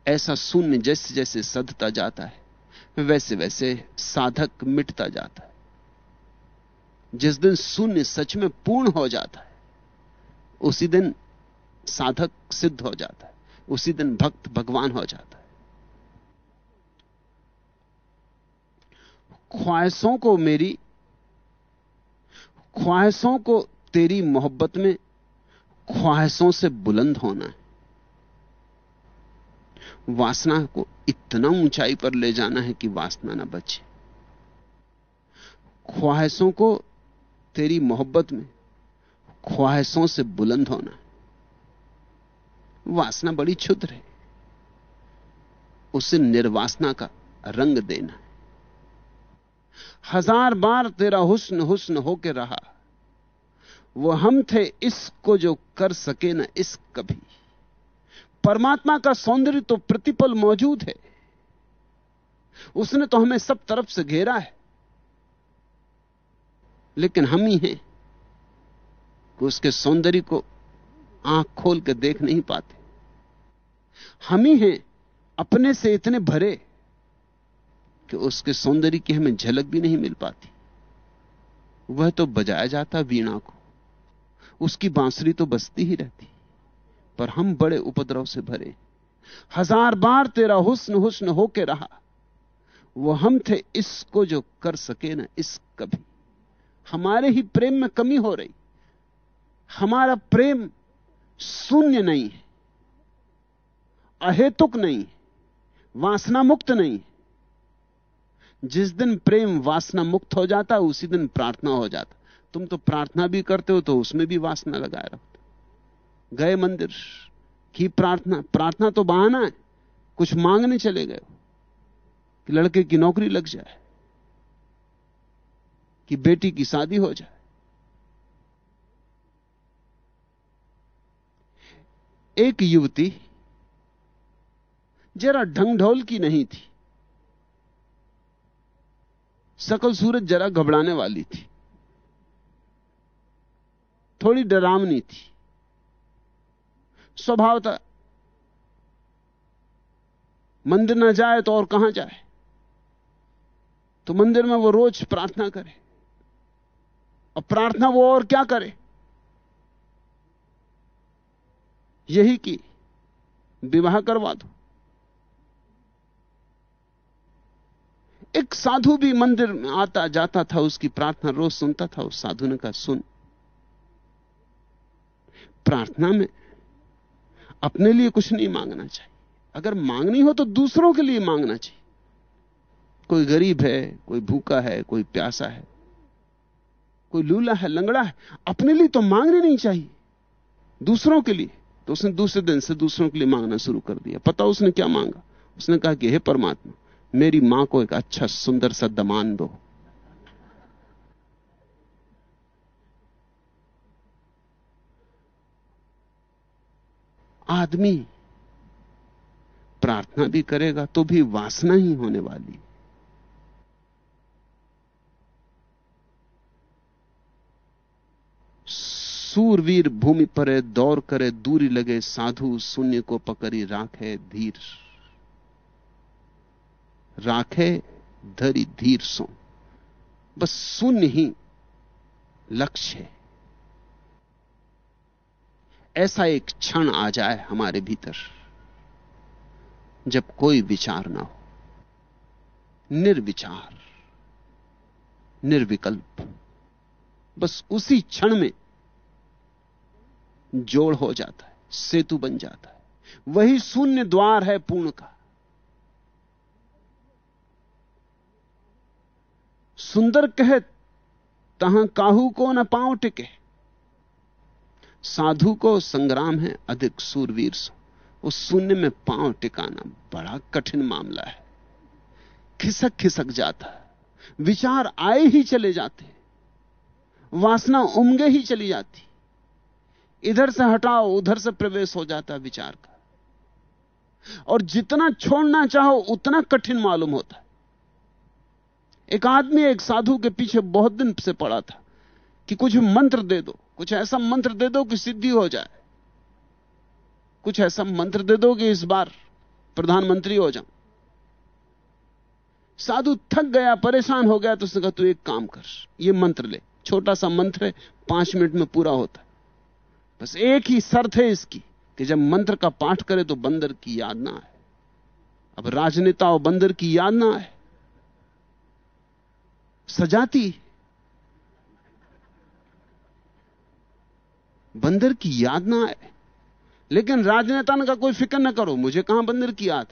ऐसा शून्य जैसे जैसे सदता जाता है, वैसे वैसे साधक मिटता जाता है। जिस दिन शून्य सच में पूर्ण हो जाता है, उसी दिन साधक सिद्ध हो जाता है। उसी दिन भक्त भगवान हो जाता है। ख्वाहिशों को मेरी, ख्वाहिशों को तेरी मोहब्बत में, ख्वाहिशों से बुलंद होना है। वासना को इतना ऊंचाई पर ले जाना है कि वासना ना बचे। ख्वाहिशों को तेरी मोहब्बत में, ख्वाहिशों से बुलंद होना वासना बड़ी क्षुद्र है। उसे निर्वासना का रंग देना हज़ार बार तेरा हुस्न हुस्न होके रहा। वो हम थे, इसको जो कर सके ना इस कभी। परमात्मा का सौंदर्य तो प्रतिपल मौजूद है। उसने तो हमें सब तरफ़ से घेरा है। लेकिन हम ही हैं कि उसके सौंदर्य को आँख खोल के देख नहीं पाते। हम ही हैं, अपने से इतने भरे कि उसके सौंदर्य की हमें झलक भी नहीं मिल पाती। वह तो बजाया जाता वीणा को। उसकी बांसुरी तो बसती ही रहती। पर हम बड़े उपद्रव से भरे। हज़ार बार तेरा हुस्न हुस्न होके रहा। वो हम थे, इसको जो कर सके ना, इस कभी। हमारे ही प्रेम में कमी हो रही। हमारा प्रेम शून्य नहीं है अहेतुक नहीं वासना मुक्त नहीं। जिस दिन प्रेम वासना मुक्त हो जाता, उसी दिन प्रार्थना हो जाता। तुम तो प्रार्थना भी करते हो तो उसमें भी वासना लगाए रखते गए मंदिर, की प्रार्थना? प्रार्थना तो बहाना है। कुछ मांगने चले गए कि लड़के की नौकरी लग जाए, कि बेटी की शादी हो जाए। एक युवती जरा ढंग ढोल की नहीं थी। सकल सूरज जरा घबराने वाली थी। थोड़ी डरावनी थी। स्वभाव था मंदिर ना जाए तो और कहाँ जाए? तो मंदिर में वो रोज प्रार्थना करे। और प्रार्थना वो और क्या करे? यही कि, विवाह करवा दो। एक साधु भी मंदिर में आता जाता था, उसकी प्रार्थना रोज सुनता था, उस साधु ने कहा, सुन, प्रार्थना में अपने लिए कुछ नहीं मांगना चाहिए। अगर मांगनी हो तो दूसरों के लिए मांगना चाहिए। कोई गरीब है, कोई भूखा है, कोई प्यासा है, कोई लूला है, लंगड़ा है, अपने लिए तो मांगने नहीं चाहिए, दूसरों के लिए। तो उसने दूसरे दिन से दूसरों के लिए मांगना शुरू कर दिया। पता उसने क्या मांगा? उसने कहा कि, हे परमात्मा, मेरी माँ को एक अच्छा सुंदर सा दमान दो। आदमी प्रार्थना भी करेगा तो भी वासना ही होने वाली सूरवीर भूमि परे दौड़ करे, दूरी लगे, साधु शून्य को पकड़ी, राखे धीर। राखे धरी धीर सो। बस शून्य ही लक्ष्य है। ऐसा एक क्षण आ जाए हमारे भीतर, जब कोई विचार ना हो। निर्विचार, निर्विकल्प। बस उसी क्षण में जोड़ हो जाता है, सेतु बन जाता है। वही शून्य द्वार है पूर्ण का। सुंदर कहे, तहां काहू को न पाँव टिके। साधु को संग्राम है अधिक सूरवीर सो। उस शून्य में पाँव टिकाना बड़ा कठिन मामला है। खिसक खिसक जाता है। विचार आए ही चले जाते। वासना उमगे ही चली जाती। इधर से हटाओ, उधर से प्रवेश हो जाता है विचार का। और जितना छोड़ना चाहो, उतना कठिन मालूम होता है। एक आदमी, एक साधु के पीछे बहुत दिन से पड़ा था कि कुछ मंत्र दे दो। कुछ ऐसा मंत्र दे दो कि सिद्धि हो जाए। कुछ ऐसा मंत्र दे दो कि इस बार प्रधानमंत्री हो जाऊँ। साधु थक गया, परेशान हो गया तो उसने कहा, तू एक काम कर, ये मंत्र ले। छोटा सा मंत्र है, पाँच मिनट में पूरा होता है। बस एक ही शर्त है इसकी कि जब मंत्र का पाठ करे तो बंदर की याद ना आए। अब राजनेता और बंदर की याद ना आए। सजाती। बंदर की याद ना आए। लेकिन राजनेता का कोई फ़िक्र ना करो, मुझे कहाँ बंदर की याद?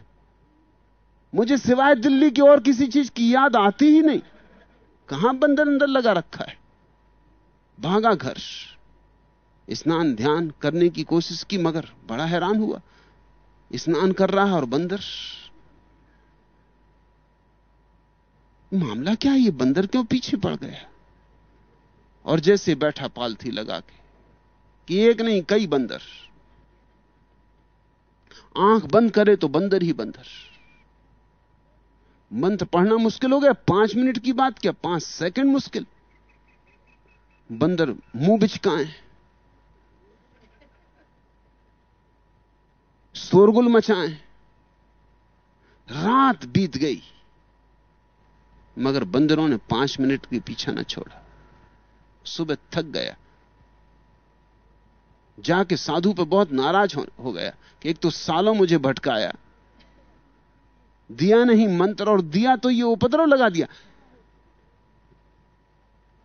मुझे सिवाय दिल्ली की और किसी चीज़ की याद आती ही नहीं। कहाँ बंदर अंदर लगा रखा है? भागा घर स्नान ध्यान करने की कोशिश की, मगर बड़ा हैरान हुआ। स्नान कर रहा है और बंदर। मामला क्या है? ये बंदर क्यों पीछे पड़ गया? और जैसे बैठा पालथी लगा के, कि एक नहीं, कई बंदर। आँख बंद करे तो बंदर ही बंदर। मंत्र पढ़ना मुश्किल हो गया। पाँच मिनट की बात क्या? पाँच सेकंड मुश्किल। बंदर मुँह बिचकाए। शोरगुल मचाए। रात बीत गई मगर बंदरों ने पाँच मिनट के पीछा न छोड़ा। सुबह थक गया। जाके साधु पे बहुत नाराज़ हो, हो गया कि एक तो सालों मुझे भटकाया। दिया नहीं मंत्र और दिया तो ये उपद्रव लगा दिया।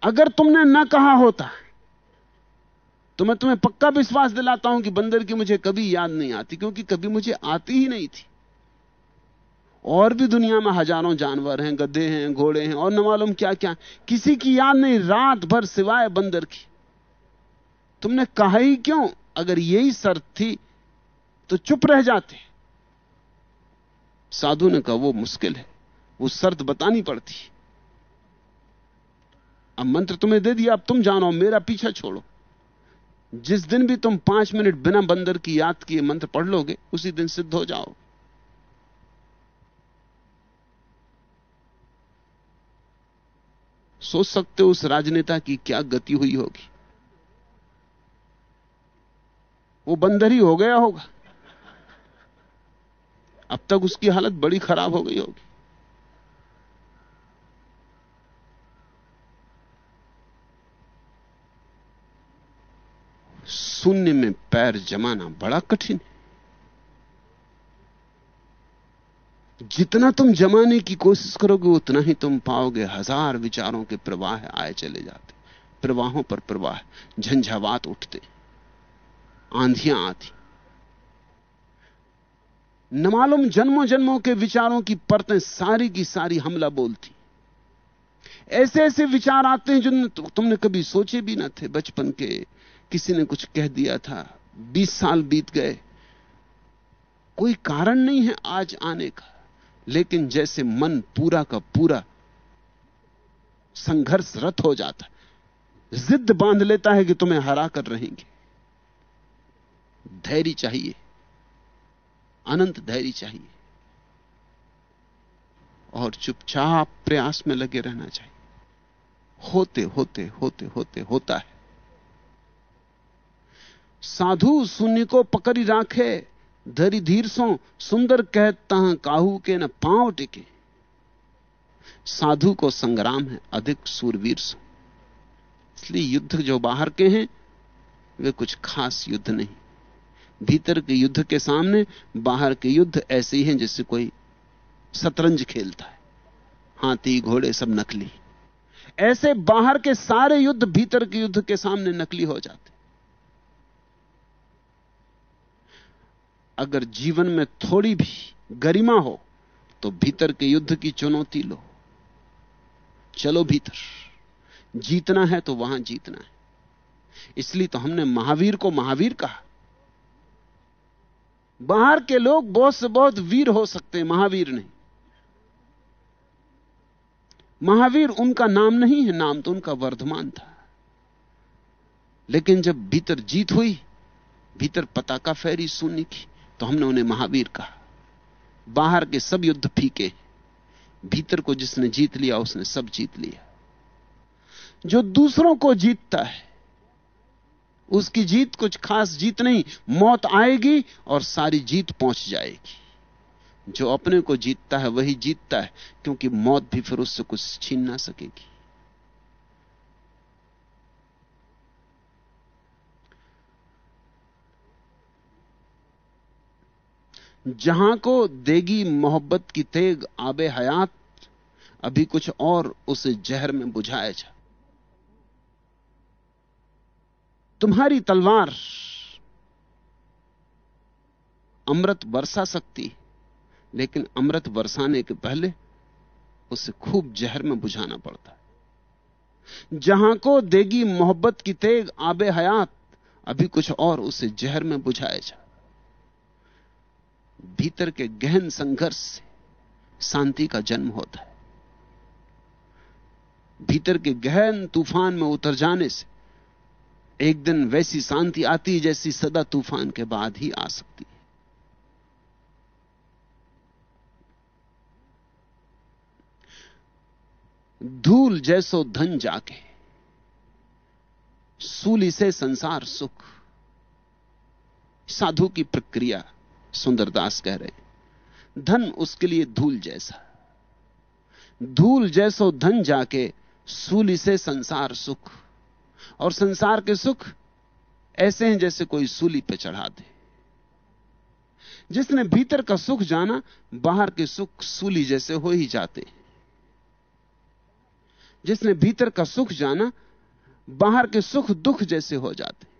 अगर तुमने ना कहा होता तो मैं तुम्हें पक्का विश्वास दिलाता हूँ कि बंदर की मुझे कभी याद नहीं आती, क्योंकि कभी मुझे आती ही नहीं थी। और भी दुनिया में हज़ारों जानवर हैं, गधे हैं, घोड़े हैं, और न मालूम क्या क्या किसी की याद नहीं रात भर सिवाय बंदर की। तुमने कहा ही क्यों? अगर यही शर्त थी तो चुप रह जाते। साधु ने कहा, वो मुश्किल है। वो शर्त बतानी पड़ती अब मंत्र तुम्हें दे दिया, अब तुम जानो, मेरा पीछा छोड़ो। जिस दिन भी तुम पाँच मिनट बिना बंदर की याद किए मंत्र पढ़ लोगे, उसी दिन सिद्ध हो जाओ। सोच सकते हो उस राजनेता की क्या गति हुई होगी। वो बंदर ही हो गया होगा। अब तक उसकी हालत बड़ी खराब हो गई होगी। शून्य में पैर जमाना बड़ा कठिन है। जितना तुम जमाने की कोशिश करोगे, उतना ही तुम पाओगे हज़ार विचारों के प्रवाह आए चले जाते। प्रवाहों पर प्रवाह, झंझावात उठते। आंधियाँ आती। न मालूम जन्मों जन्मों के विचारों की परतें सारी की सारी हमला बोलती। ऐसे ऐसे विचार आते हैं जिन तुमने कभी सोचे भी ना थे बचपन के। किसी ने कुछ कह दिया था, बीस साल बीत गए। कोई कारण नहीं है आज आने का, लेकिन जैसे मन पूरा का पूरा संघर्षरत हो जाता, जिद बाँध लेता है कि तुम्हें हरा कर रहेंगे। धैर्य चाहिए, अनंत धैर्य चाहिए, और चुपचाप प्रयास में लगे रहना चाहिए। होते होते होते होते, होता है। साधु शून्य को पकड़ी राखे, धरी धीर सो, सुंदर कहता काहू के न पाँव टिके। साधु को संग्राम है, अधिक सूरवीर सो। इसलिए युद्ध जो बाहर के हैं, वे कुछ खास युद्ध नहीं। भीतर के युद्ध के सामने, बाहर के युद्ध ऐसे ही हैं जैसे कोई शतरंज खेलता है। हाथी, घोड़े सब नकली। ऐसे बाहर के सारे युद्ध भीतर के युद्ध के सामने नकली हो जाते। अगर जीवन में थोड़ी भी गरिमा हो तो भीतर के युद्ध की चुनौती लो। चलो भीतर। जीतना है तो वहाँ जीतना है। इसलिए तो हमने महावीर को महावीर कहा। बाहर के लोग बहुत से बहुत वीर हो सकते हैं, महावीर नहीं। महावीर उनका नाम नहीं है, नाम तो उनका वर्धमान था। लेकिन जब भीतर जीत हुई, भीतर पताका फेरी सुनी की। तो हमने उन्हें महावीर कहा। बाहर के सब युद्ध फीके भीतर को जिसने जीत लिया, उसने सब जीत लिया। जो दूसरों को जीतता है, उसकी जीत कुछ खास जीत नहीं, मौत आएगी और सारी जीत पहुँच जाएगी। जो अपने को जीतता है, वही जीतता है, क्योंकि मौत भी फिर उससे कुछ छीन ना सकेगी। जहाँ को देगी मोहब्बत की तेग आबे हयात, अभी कुछ और उसे जहर में बुझाया जा। तुम्हारी तलवार अमृत बरसा सकती, लेकिन अमृत बरसाने के पहले उसे खूब जहर में बुझाना पड़ता। है जहाँ को देगी मोहब्बत की तेग आबे हयात, अभी कुछ और उसे जहर में बुझाया जा। भीतर के गहन संघर्ष से शांति का जन्म होता है। भीतर के गहन तूफ़ान में उतर जाने से एक दिन वैसी शांति आती जैसी सदा तूफ़ान के बाद ही आ सकती है। धूल जैसो धन जाके, सूली से संसार सुख, साधु की प्रक्रिया सुंदरदास कह रहे धन उसके लिए धूल जैसा। धूल जैसो धन जाके सूली से संसार सुख। और संसार के सुख ऐसे हैं जैसे कोई सूली पे चढ़ा दे। जिसने भीतर का सुख जाना, बाहर के सुख सूली जैसे हो ही जाते। जिसने भीतर का सुख जाना, बाहर के सुख दुख जैसे हो जाते।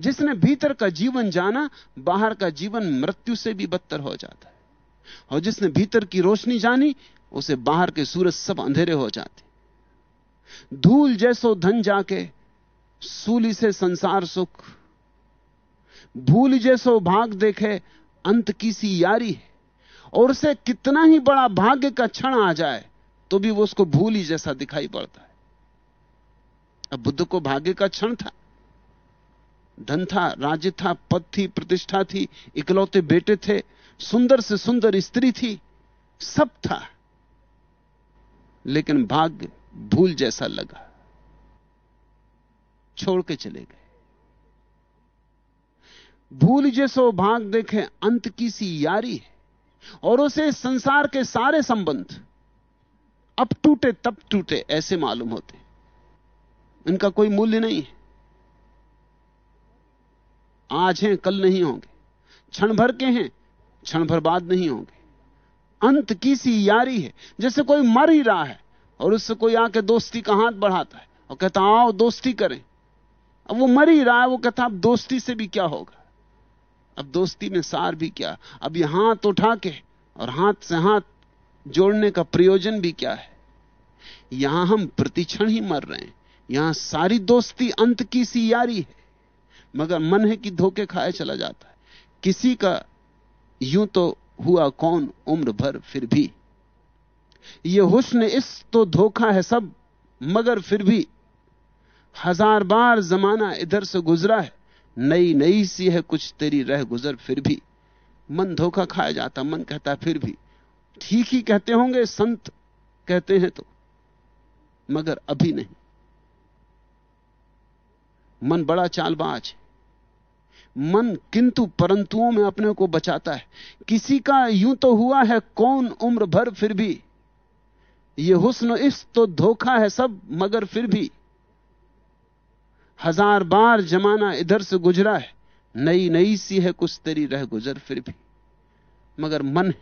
जिसने भीतर का जीवन जाना, बाहर का जीवन मृत्यु से भी बदतर हो जाता है। और जिसने भीतर की रोशनी जानी, उसे बाहर के सूरज सब अंधेरे हो जाते। धूल जैसो धन जाके, सूली से संसार सुख। भूल जैसो भाग देखे, अंत की सी यारी है। और उसे कितना ही बड़ा भाग्य का क्षण आ जाए तो भी वो उसको भूल ही जैसा दिखाई पड़ता है। अब बुद्ध को भाग्य का क्षण था। धन था, राज्य था, पद थी, प्रतिष्ठा थी, इकलौते बेटे थे, सुंदर से सुंदर स्त्री थी, सब था। लेकिन भाग्य भूल जैसा लगा। छोड़ के चले गए। भूल जैसो भाग देखे, अंत की सी यारी है, और उसे संसार के सारे संबंध, अब टूटे तब टूटे, ऐसे मालूम होते। इनका कोई मूल्य नहीं है। आज हैं, कल नहीं होंगे। क्षण भर के हैं, क्षण भर बाद नहीं होंगे। अंत की सी यारी है, जैसे कोई मर ही रहा है, और उससे कोई आके दोस्ती का हाथ बढ़ाता है, और कहता आओ, दोस्ती करें। अब वो मर ही रहा है, वो कहता अब दोस्ती से भी क्या होगा? अब दोस्ती में सार भी क्या? अब ये हाथ उठा के, और हाथ से हाथ जोड़ने का प्रयोजन भी क्या है? यहाँ हम प्रतिक्षण ही मर रहे हैं। यहाँ सारी दोस्ती, अंत की सी यारी है। मगर मन है कि धोखे खाए चला जाता है। किसी का यूँ तो हुआ कौन उम्र भर फिर भी? ये हुस्न इस तो धोखा है सब, मगर फिर भी। हज़ार बार जमाना इधर से गुजरा है नई नई सी है कुछ तेरी रह गुजर फिर भी। मन धोखा खाया जाता, मन कहता फिर भी। ठीक ही कहते होंगे, संत कहते हैं तो मगर अभी नहीं। मन बड़ा चालबाज है। मन किंतु परंतुओं में अपने को बचाता है। किसी का यूँ तो हुआ है, कौन उम्र भर फिर भी? ये हुस्न इस तो धोखा है सब, मगर फिर भी। हज़ार बार जमाना इधर से गुजरा है, नई नई सी है, कुछ तेरी रह गुजर फिर भी। मगर मन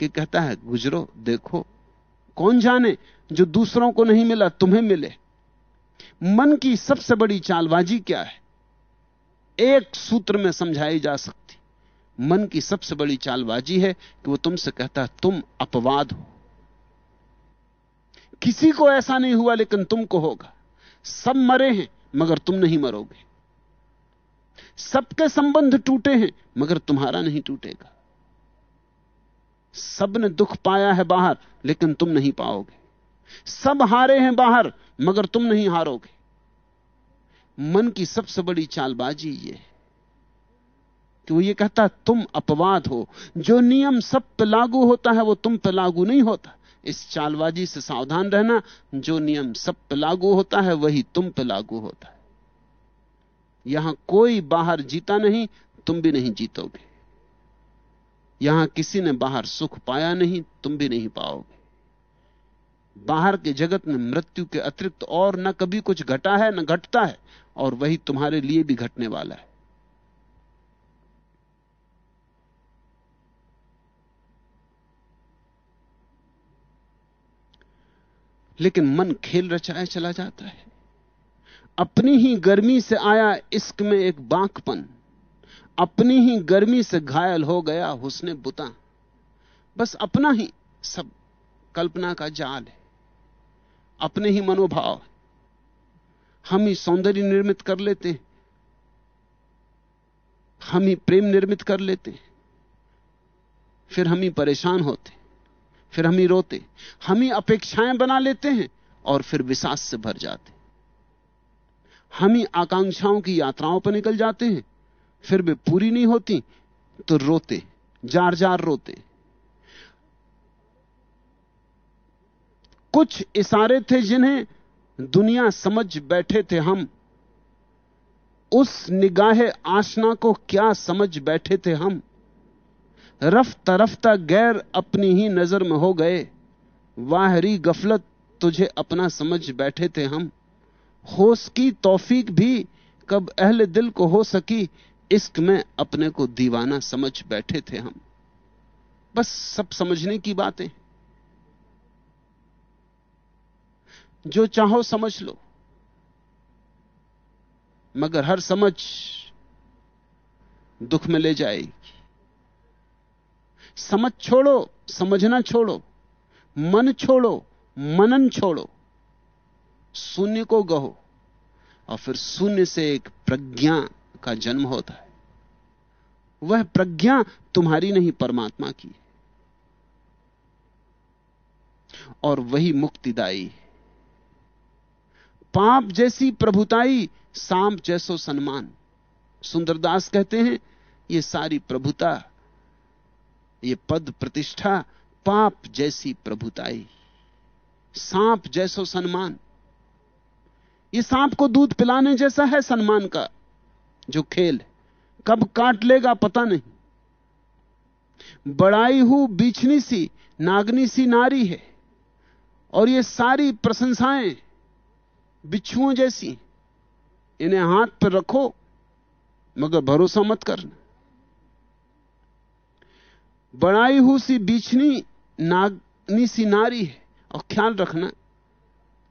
कि कहता है, गुजरो, देखो। कौन जाने जो दूसरों को नहीं मिला, तुम्हें मिले। मन की सबसे बड़ी चालबाजी क्या है? एक सूत्र में समझाई जा सकती। मन की सबसे बड़ी चालबाजी है कि वो तुमसे कहता है तुम अपवाद हो। किसी को ऐसा नहीं हुआ, लेकिन तुमको होगा। सब मरे हैं, मगर तुम नहीं मरोगे। सबके संबंध टूटे हैं, मगर तुम्हारा नहीं टूटेगा। सबने दुख पाया है बाहर, लेकिन तुम नहीं पाओगे। सब हारे हैं बाहर, मगर तुम नहीं हारोगे। मन की सबसे बड़ी चालबाजी ये है कि वो ये कहता तुम अपवाद हो। जो नियम सब पे लागू होता है, वो तुम पे लागू नहीं होता। इस चालबाजी से सावधान रहना। जो नियम सब पे लागू होता है, वही तुम पे लागू होता है। यहाँ कोई बाहर जीता नहीं, तुम भी नहीं जीतोगे। यहाँ किसी ने बाहर सुख पाया नहीं, तुम भी नहीं पाओगे। बाहर के जगत में मृत्यु के अतिरिक्त और न कभी कुछ घटा है, न घटता है। और वही तुम्हारे लिए भी घटने वाला है। लेकिन मन खेल रचाए चला जाता है। अपनी ही गर्मी से आया इश्क में एक बांकपन। अपनी ही गर्मी से घायल हो गया हुसने बुता। बस अपना ही सब कल्पना का जाल है। अपने ही मनोभाव है। हम ही सौंदर्य निर्मित कर लेते हैं। हम ही प्रेम निर्मित कर लेते हैं। फिर हम ही परेशान होते फिर हम ही रोते हम ही अपेक्षाएँ बना लेते हैं और फिर विश्वास से भर जाते हम ही आकांक्षाओं की यात्राओं पर निकल जाते हैं। फिर वे पूरी नहीं होती तो रोते जार जार रोते कुछ इशारे थे जिन्हें दुनिया समझ बैठे थे हम। उस निगाह आशना को क्या समझ बैठे थे हम? रफ्ता रफ्ता गैर अपनी ही नज़र में हो गए। वाहरी गफलत तुझे अपना समझ बैठे थे हम। होश की तौफीक भी कब अहले दिल को हो सकी, इश्क में अपने को दीवाना समझ बैठे थे हम। बस सब समझने की बातें। जो चाहो समझ लो। मगर हर समझ दुख में ले जाएगी। समझ छोड़ो, समझना छोड़ो, मन छोड़ो, मनन छोड़ो, शून्य को गहो, और फिर शून्य से एक प्रज्ञा का जन्म होता है। वह प्रज्ञा तुम्हारी नहीं, परमात्मा की। और वही मुक्तिदायी है। पाप जैसी प्रभुताई, सांप जैसो सम्मान सुंदरदास कहते हैं, ये सारी प्रभुता, ये पद प्रतिष्ठा पाप जैसी प्रभुताई, सांप जैसो सम्मान ये सांप को दूध पिलाने जैसा है सम्मान का, जो खेल कब काट लेगा पता नहीं। बड़ाई हूँ, बीछनी सी, नागनी सी नारी है। और ये सारी प्रशंसाएँ बिच्छुओं जैसी। इन्हें हाथ पर रखो, मगर भरोसा मत करना। बड़ाई हु सी बीछनी नागनी सी नारी है, और ख्याल रखना,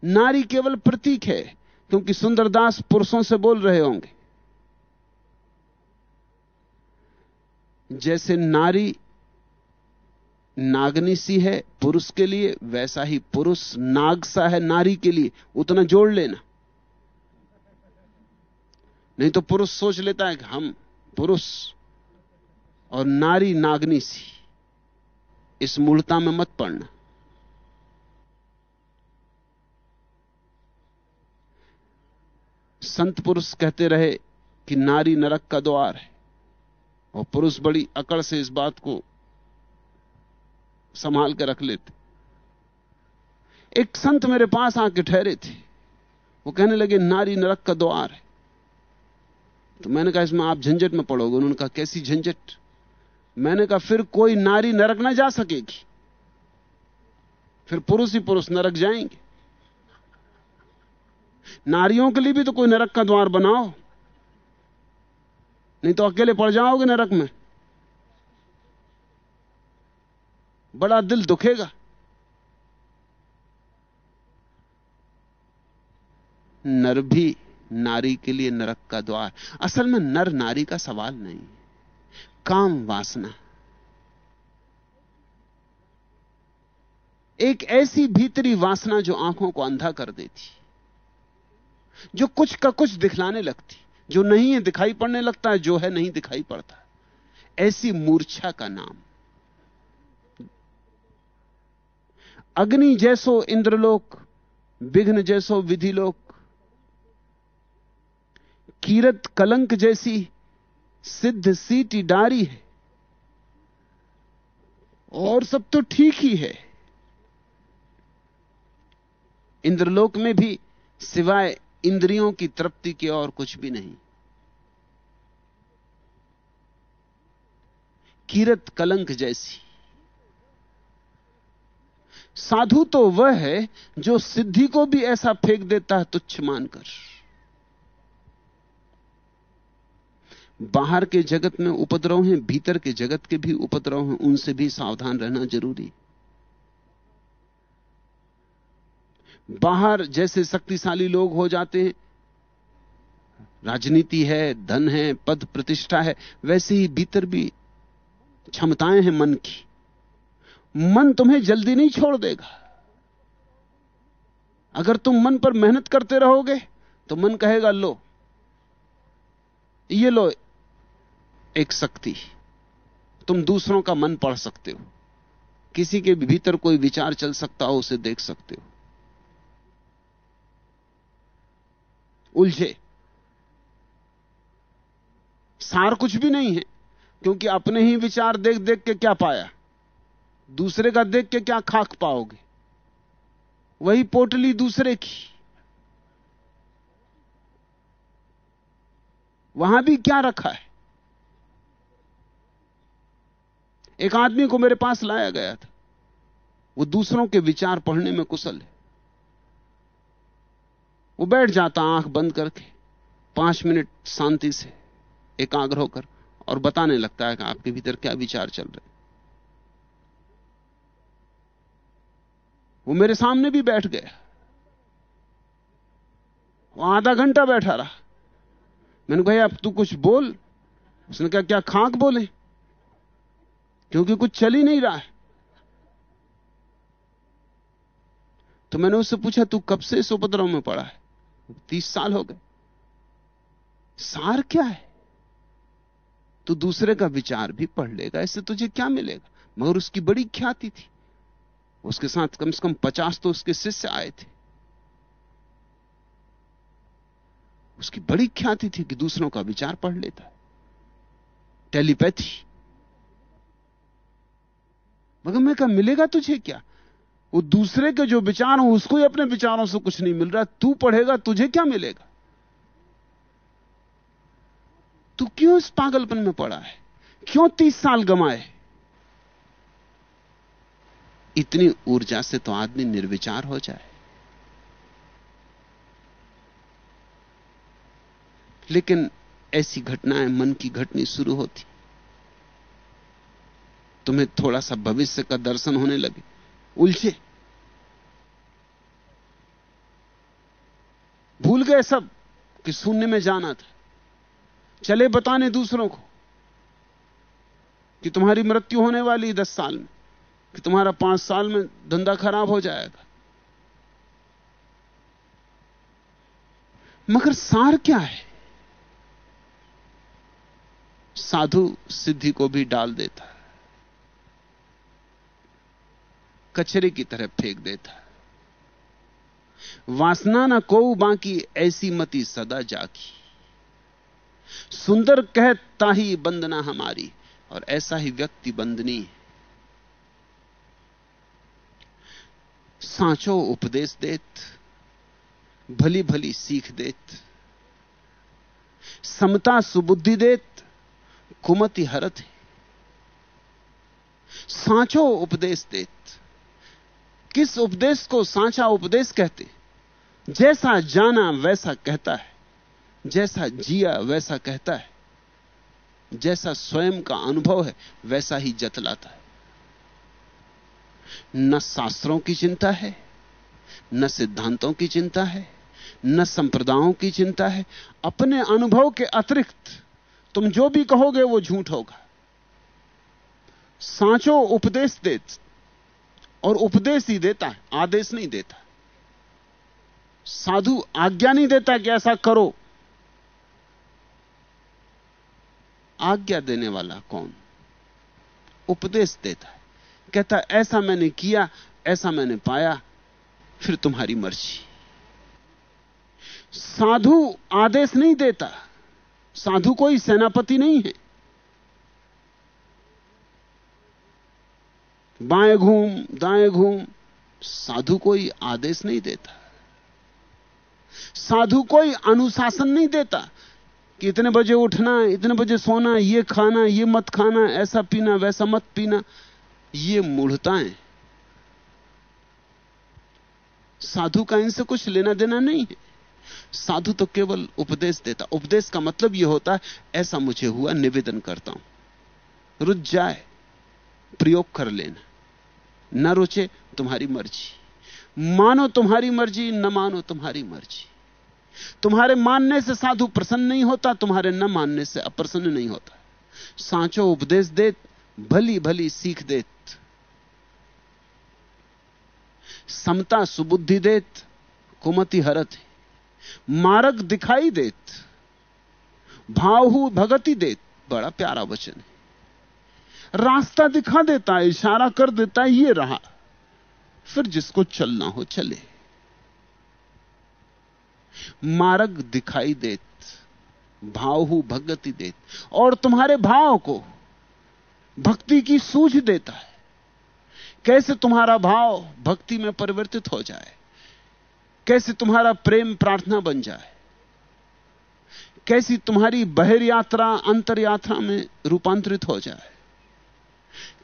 नारी केवल प्रतीक है, क्योंकि सुंदरदास पुरुषों से बोल रहे होंगे। जैसे नारी नागनी सी है, पुरुष के लिए वैसा ही पुरुष नाग सा है, नारी के लिए, उतना जोड़ लेना। नहीं तो पुरुष सोच लेता है कि हम पुरुष और नारी नागनी सी। इस मूर्ता में मत पड़ना। संत पुरुष कहते रहे कि नारी नरक का द्वार है। और पुरुष बड़ी अकड़ से इस बात को संभाल के रख लेते। एक संत मेरे पास आके ठहरे थे। वो कहने लगे, नारी नरक का द्वार है। तो मैंने कहा, इसमें आप झंझट में पड़ोगे। उन्होंने कहा, कैसी झंझट? मैंने कहा, फिर कोई नारी नरक ना जा सकेगी। फिर पुरुष ही पुरुष नरक जाएँगे। नारियों के लिए भी तो कोई नरक का द्वार बनाओ। नहीं तो अकेले पड़ जाओगे नरक में। बड़ा दिल दुखेगा। नर भी नारी के लिए नरक का द्वार। असल में नर नारी का सवाल नहीं काम वासना। एक ऐसी भीतरी वासना जो आँखों को अंधा कर देती, जो कुछ का कुछ दिखलाने लगती, जो नहीं है दिखाई पड़ने लगता है जो है नहीं दिखाई पड़ता। ऐसी मूर्छा का नाम। अग्नि जैसो इंद्रलोक, विघ्न जैसो विधिलोक, कीरत कलंक जैसी सिद्ध सीटी डारी है। और सब तो ठीक ही है। इंद्रलोक में भी सिवाय इंद्रियों की तृप्ति के और कुछ भी नहीं। कीरत कलंक जैसी। साधु तो वह है जो सिद्धि को भी ऐसा फेंक देता है तुच्छ मानकर। बाहर के जगत में उपद्रव हैं, भीतर के जगत के भी उपद्रव हैं, उनसे भी सावधान रहना ज़रूरी। बाहर जैसे शक्तिशाली लोग हो जाते हैं, राजनीति है, धन है, पद प्रतिष्ठा है, वैसे ही भीतर भी क्षमताएँ हैं मन की। मन तुम्हें जल्दी नहीं छोड़ देगा। अगर तुम मन पर मेहनत करते रहोगे तो मन कहेगा, लो, ये लो एक शक्ति। तुम दूसरों का मन पढ़ सकते हो। किसी के भीतर कोई विचार चल सकता हो, उसे देख सकते हो। उलझे। सार कुछ भी नहीं है, क्योंकि अपने ही विचार देख देख के क्या पाया? दूसरे का देख के क्या खाक पाओगे? वही पोटली दूसरे की। वहाँ भी क्या रखा है? एक आदमी को मेरे पास लाया गया था। वो दूसरों के विचार पढ़ने में कुशल है। वो बैठ जाता आँख बंद करके, पाँच मिनट शांति से एकाग्र होकर और बताने लगता है कि आपके भीतर क्या विचार चल रहे वो मेरे सामने भी बैठ गया वो आधा घंटा बैठा रहा। मैंने कहा अब तू कुछ बोल। उसने कहा, क्या खाक बोले? क्योंकि कुछ चल ही नहीं रहा है। तो मैंने उससे पूछा, तू कब से इस उपद्रव में पड़ा है? तीस साल हो गए। सार क्या है? तू दूसरे का विचार भी पढ़ लेगा, इससे तुझे क्या मिलेगा? मगर उसकी बड़ी ख्याति थी। उसके साथ कम से कम पचास तो उसके शिष्य आए थे। उसकी बड़ी ख्याति थी कि दूसरों का विचार पढ़ लेता है। टेलीपैथी। मगर मैं कहा, मिलेगा तुझे क्या? वो दूसरे के जो विचार हो, उसको ही अपने विचारों से कुछ नहीं मिल रहा। तू पढ़ेगा, तुझे क्या मिलेगा? तू क्यों इस पागलपन में पड़ा है? क्यों तीस साल गमाए इतनी ऊर्जा से तो आदमी निर्विचार हो जाए। लेकिन ऐसी घटनाएँ मन की घटनी शुरू होती। तुम्हें थोड़ा सा भविष्य का दर्शन होने लगे। उलझे। भूल गए सब कि शून्य में जाना था। चले बताने दूसरों को कि तुम्हारी मृत्यु होने वाली दस साल में। कि तुम्हारा पाँच साल में धंधा खराब हो जाएगा। मगर सार क्या है? साधु सिद्धि को भी डाल देता है। कचरे की तरह फेंक देता है। वासना ना को बाकी ऐसी मती सदा जागी। सुंदर कहता ही बंदना हमारी, और ऐसा ही व्यक्ति बंदनी है। सांचो उपदेश देत भली भली सीख देत, समता सुबुद्धि देत, कुमति हरत है। सांचो उपदेश देत, किस उपदेश को सांचा उपदेश कहते? जैसा जाना वैसा कहता है, जैसा जिया वैसा कहता है, जैसा स्वयं का अनुभव है, वैसा ही जतलाता है। न शास्त्रों की चिंता है, न सिद्धांतों की चिंता है, न संप्रदायों की चिंता है। अपने अनुभव के अतिरिक्त तुम जो भी कहोगे वो झूठ होगा। सांचो उपदेश दे और उपदेश ही देता है, आदेश नहीं देता। साधु आज्ञा नहीं देता कि ऐसा करो। आज्ञा देने वाला कौन? उपदेश देता है। कहता, ऐसा मैंने किया, ऐसा मैंने पाया, फिर तुम्हारी मर्ज़ी। साधु आदेश नहीं देता। साधु कोई सेनापति नहीं है। बाएँ घूम, दाएँ घूम, साधु कोई आदेश नहीं देता। साधु कोई अनुशासन नहीं देता कि इतने बजे उठना, इतने बजे सोना, ये खाना, ये मत खाना, ऐसा पीना, वैसा मत पीना। ये मूढ़ताएँ। साधु का इनसे कुछ लेना देना नहीं है। साधु तो केवल उपदेश देता। उपदेश का मतलब यह होता है ऐसा मुझे हुआ, निवेदन करता हूँ। रुच जाए, प्रयोग कर लेना। न रुचे, तुम्हारी मर्ज़ी। मानो तुम्हारी मर्ज़ी, न मानो तुम्हारी मर्ज़ी। तुम्हारे मानने से साधु प्रसन्न नहीं होता, तुम्हारे न मानने से अप्रसन्न नहीं होता। सांचो उपदेश दे भली भली सीख देत। समता सुबुद्धि देत, कुमति हरत मार्ग दिखाई देत, भावहु भगति देत, बड़ा प्यारा वचन है। रास्ता दिखा देता है इशारा कर देता है ये रहा। फिर जिसको चलना हो, चले। मार्ग दिखाई देत भाव भगति देत, और तुम्हारे भाव को भक्ति की सूझ देता है। कैसे तुम्हारा भाव भक्ति में परिवर्तित हो जाए? कैसे तुम्हारा प्रेम प्रार्थना बन जाए? कैसी तुम्हारी बहिर यात्रा अंतर यात्रा में रूपांतरित हो जाए?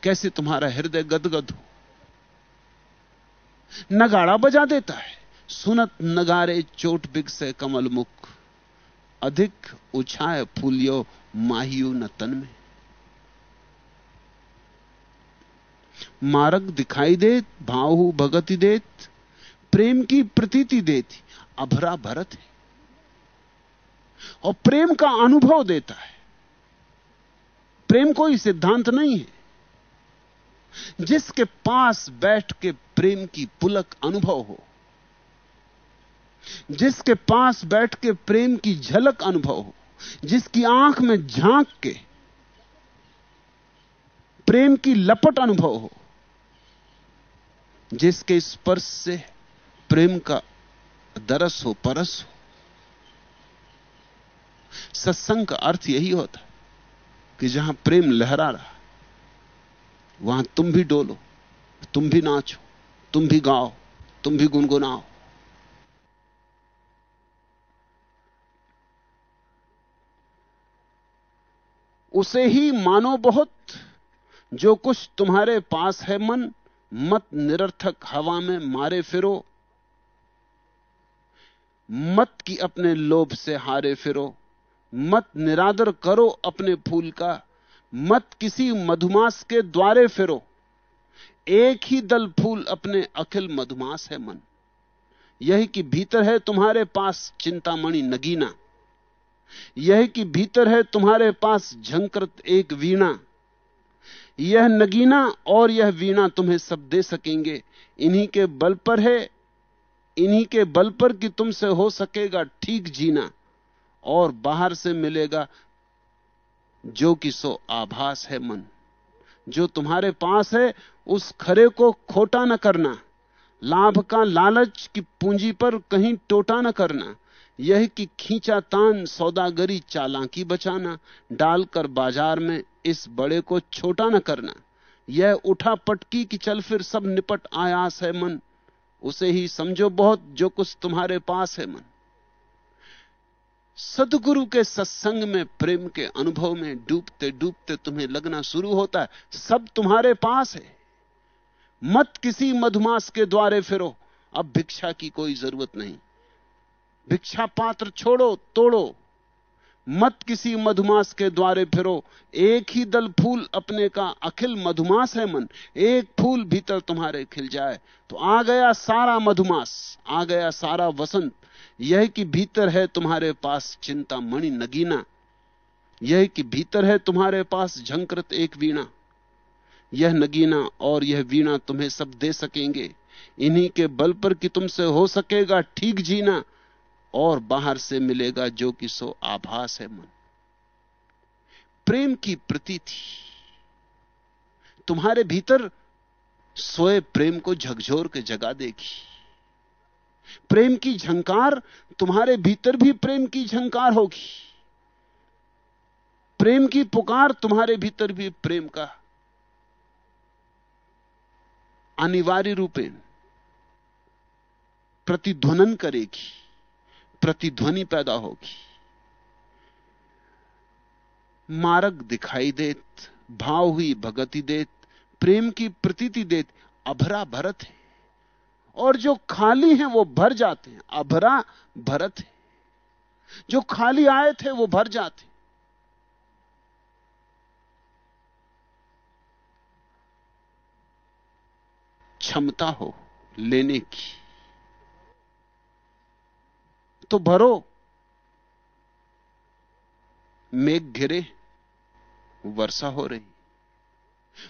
कैसे तुम्हारा हृदय गदगद हो? नगाड़ा बजा देता है। सुनत नगारे चोट बिग से कमल मुख। अधिक उछाए फूलियो माहियो न तन में। मार्ग दिखाई देत भाव भगति देत, प्रेम की प्रतीति देती, अभरा भरत है। और प्रेम का अनुभव देता है। प्रेम कोई सिद्धांत नहीं है। जिसके पास बैठ के प्रेम की पुलक अनुभव हो, जिसके पास बैठ के प्रेम की झलक अनुभव हो, जिसकी आँख में झाँक के प्रेम की लपट अनुभव हो, जिसके स्पर्श से प्रेम का दरस हो, परस हो, सत्संग का अर्थ यही होता कि जहाँ प्रेम लहरा रहा, वहाँ तुम भी डोलो, तुम भी नाचो, तुम भी गाओ, तुम भी गुनगुनाओ। उसे ही मानो बहुत जो कुछ तुम्हारे पास है मन, मत निरर्थक हवा में मारे फिरो। मत की अपने लोभ से हारे फिरो। मत निरादर करो अपने फूल का। मत किसी मधुमास के द्वारे फिरो। एक ही दल फूल अपने अखिल मधुमास है मन। यही कि भीतर है तुम्हारे पास चिंतामणि नगीना। यह कि भीतर है तुम्हारे पास झंकृत एक वीणा। यह नगीना और यह वीणा तुम्हें सब दे सकेंगे। इन्हीं के बल पर है, इन्हीं के बल पर कि तुमसे हो सकेगा ठीक जीना और बाहर से मिलेगा जो कि सो आभास है मन। जो तुम्हारे पास है, उस खरे को खोटा न करना। लाभ का लालच की पूंजी पर कहीं टोटा न करना। यह कि खींचा तान सौदागरी चालाकी बचाना, डालकर बाज़ार में इस बड़े को छोटा न करना। यह उठा पटकी कि चल फिर सब निपट आयास है मन। उसे ही समझो बहुत जो कुछ तुम्हारे पास है मन। सदगुरु के सत्संग में प्रेम के अनुभव में डूबते डूबते तुम्हें लगना शुरू होता है। सब तुम्हारे पास है। मत किसी मधुमास के द्वारे फिरो। अब भिक्षा की कोई ज़रूरत नहीं। भिक्षा पात्र छोड़ो, तोड़ो। मत किसी मधुमास के द्वारे फिरो। एक ही दल फूल अपने का अखिल मधुमास है मन। एक फूल भीतर तुम्हारे खिल जाए। तो आ गया सारा मधुमास, आ गया सारा वसंत। यह कि भीतर है तुम्हारे पास चिंता मणि नगीना। यह कि भीतर है तुम्हारे पास झंकृत एक वीणा। यह नगीना और यह वीणा तुम्हें सब दे सकेंगे। इन्हीं के बल पर कि तुमसे हो सकेगा ठीक जीना। और बाहर से मिलेगा जो कि सो आभास है मन। प्रेम की प्रतीति। तुम्हारे भीतर सोए प्रेम को झकझोर के जगा देगी। प्रेम की झंकार, तुम्हारे भीतर भी प्रेम की झंकार होगी। प्रेम की पुकार, तुम्हारे भीतर भी प्रेम का अनिवार्य रूपेण प्रतिध्वनन करेगी। प्रतिध्वनि पैदा होगी। मार्ग दिखाई देत, भाव हुई भगति देत, प्रेम की प्रतीति देत, अभरा भरत है। और जो खाली हैं, वो भर जाते हैं। अभरा भरत है। जो खाली आए थे, वो भर जाते क्षमता हो लेने की। तो भरो। मेघ घिरे, वर्षा हो रही।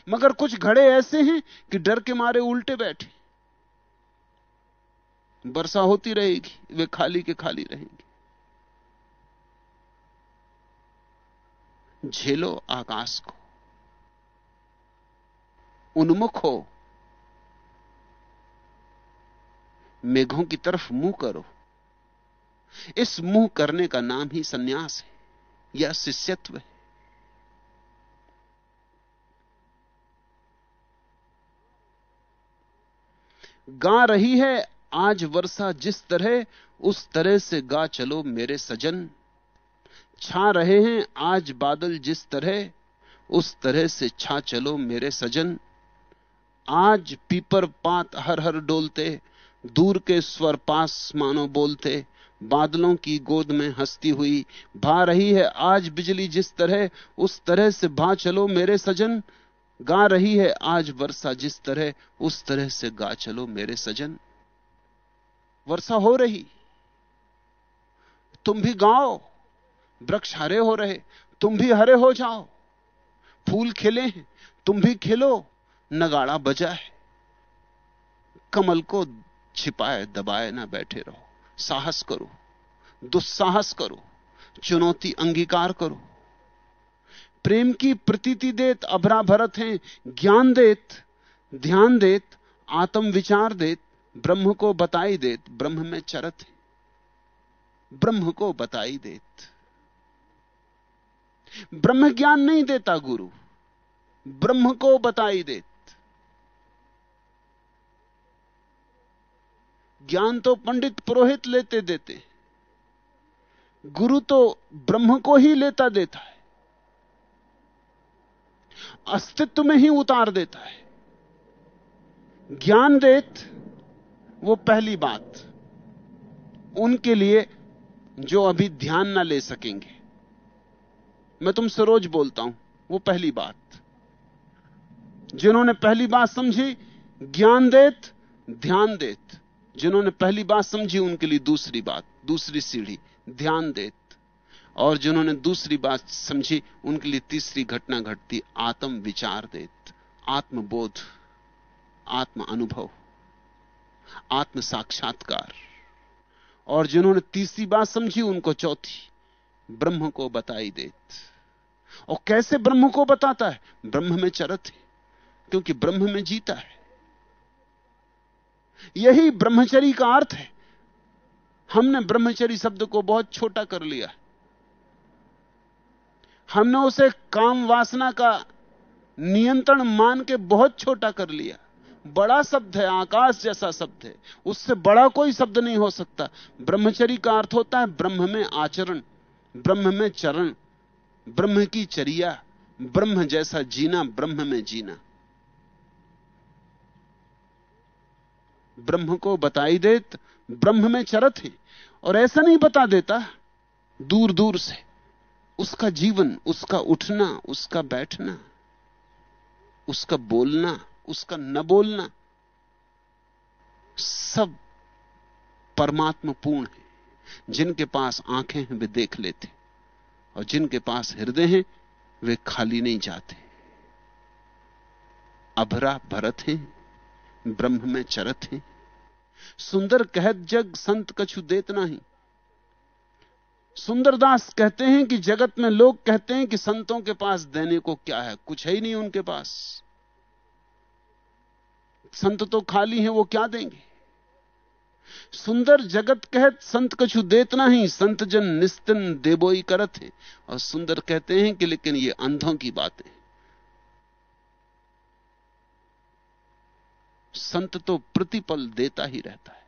मगर कुछ घड़े ऐसे हैं कि डर के मारे उल्टे बैठे। वर्षा होती रहेगी, वे खाली के खाली रहेंगे। झेलो आकाश को। उन्मुख हो। मेघों की तरफ़ मुँह करो। इस मुँह करने का नाम ही सन्यास है, या शिष्यत्व है। गा रही है, आज वर्षा जिस तरह, उस तरह से गा चलो मेरे सजन। छा रहे हैं, आज बादल जिस तरह, उस तरह से छा चलो मेरे सजन। आज पीपर पात हर हर डोलते, दूर के स्वर पास मानो बोलते बादलों की गोद में हंसती हुई भा रही है। आज बिजली जिस तरह, उस तरह से भा चलो मेरे सजन। गा रही है आज वर्षा जिस तरह, उस तरह से गा चलो मेरे सजन। वर्षा हो रही, तुम भी गाओ, वृक्ष हरे हो रहे, तुम भी हरे हो जाओ। फूल खिले हैं, तुम भी खिलो, नगाड़ा बजा है। कमल को छिपाए, दबाए, ना बैठे रहो। साहस करो, दुस्साहस करो, चुनौती अंगीकार करो। प्रेम की प्रतीति देत अभरा भरत हैं, ज्ञान देत, ध्यान देत, आत्म विचार देत, ब्रह्म को बताई देत, ब्रह्म में चरत है। ब्रह्म को बताई देत। ब्रह्म ज्ञान नहीं देता गुरु, ब्रह्म को बताई देत। ज्ञान तो पंडित पुरोहित लेते देते, गुरु तो ब्रह्म को ही लेता देता है, अस्तित्व में ही उतार देता है। ज्ञान देत, वो पहली बात, उनके लिए जो अभी ध्यान ना ले सकेंगे। मैं तुमसे रोज बोलता हूँ, वो पहली बात। जिन्होंने पहली बात समझी, ज्ञान देत, ध्यान देत। जिन्होंने पहली बात समझी, उनके लिए दूसरी बात, दूसरी सीढ़ी, ध्यान देत। और जिन्होंने दूसरी बात समझी, उनके लिए तीसरी घटना घटती, आत्म विचार देत। आत्मबोध, आत्म अनुभव, आत्म साक्षात्कार। और जिन्होंने तीसरी बात समझी, उनको चौथी, ब्रह्म को बताई देत। और कैसे ब्रह्म को बताता है? ब्रह्म में चरत है, क्योंकि ब्रह्म में जीता है। यही ब्रह्मचरी का अर्थ है। हमने ब्रह्मचरी शब्द को बहुत छोटा कर लिया। हमने उसे काम वासना का नियंत्रण मान के बहुत छोटा कर लिया। बड़ा शब्द है, आकाश जैसा शब्द है। उससे बड़ा कोई शब्द नहीं हो सकता। ब्रह्मचरी का अर्थ होता है ब्रह्म में आचरण, ब्रह्म में चरण, ब्रह्म की चरिया, ब्रह्म जैसा जीना, ब्रह्म में जीना। ब्रह्म को बताई देत, ब्रह्म में चरत है। और ऐसा नहीं बता देता दूर दूर से। उसका जीवन, उसका उठना, उसका बैठना, उसका बोलना, उसका न बोलना, सब परमात्मा पूर्ण है। जिनके पास आँखें हैं, वे देख लेते और जिनके पास हृदय हैं, वे खाली नहीं जाते। अभरा भरत हैं। ब्रह्म में चरत हैं। सुंदर कहत जग संत कछु देत नहीं। सुंदरदास कहते हैं कि जगत में लोग कहते हैं कि संतों के पास देने को क्या है, कुछ है ही नहीं उनके पास। संत तो खाली हैं, वो क्या देंगे? सुंदर जगत कहत संत कछु देत नहीं, संत जन निस्तिन देबोई करत है। और सुंदर कहते हैं कि लेकिन ये अंधों की बातें संत तो प्रतिपल देता ही रहता है।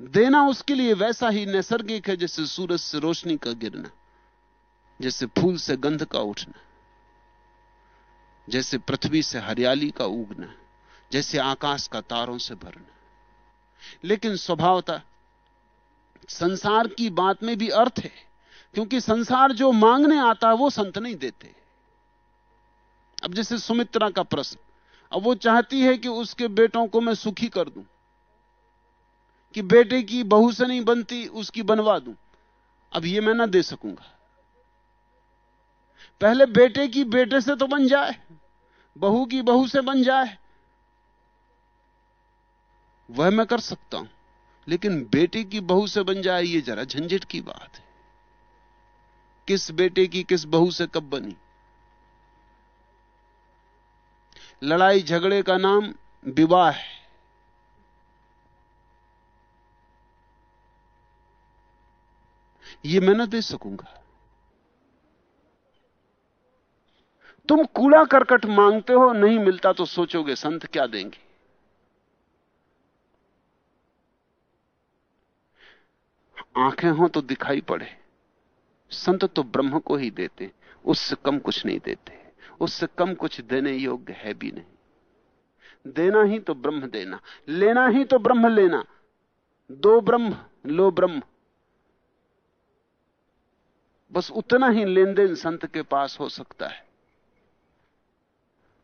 देना उसके लिए वैसा ही नैसर्गिक है जैसे सूरज से रोशनी का गिरना, जैसे फूल से गंध का उठना, जैसे पृथ्वी से हरियाली का उगना, जैसे आकाश का तारों से भरना। लेकिन स्वभावता संसार की बात में भी अर्थ है, क्योंकि संसार जो मांगने आता है वो संत नहीं देते। अब जैसे सुमित्रा का प्रश्न अब वो चाहती है कि उसके बेटों को मैं सुखी कर दूँ, कि बेटे की बहू से नहीं बनती, उसकी बनवा दूँ। अब ये मैं ना दे सकूँगा। पहले बेटे की बेटे से तो बन जाए, बहू की बहू से बन जाए। वह मैं कर सकता हूँ, लेकिन बेटे की बहू से बन जाए, ये जरा झंझट की बात है। किस बेटे की किस बहू से कब बनी? लड़ाई झगड़े का नाम विवाह है। ये मैं ना दे सकूँगा। तुम कूड़ा करकट मांगते हो, नहीं मिलता तो सोचोगे संत क्या देंगे। आँखें हो तो दिखाई पड़े, संत तो ब्रह्म को ही देते, उससे कम कुछ नहीं देते। उससे कम कुछ देने योग्य है भी नहीं। देना ही तो ब्रह्म देना, लेना ही तो ब्रह्म लेना। दो ब्रह्म, लो ब्रह्म। बस उतना ही लेन देन संत के पास हो सकता है।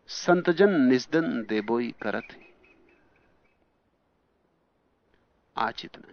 संतजन निस्दन देबोई करत आज इतना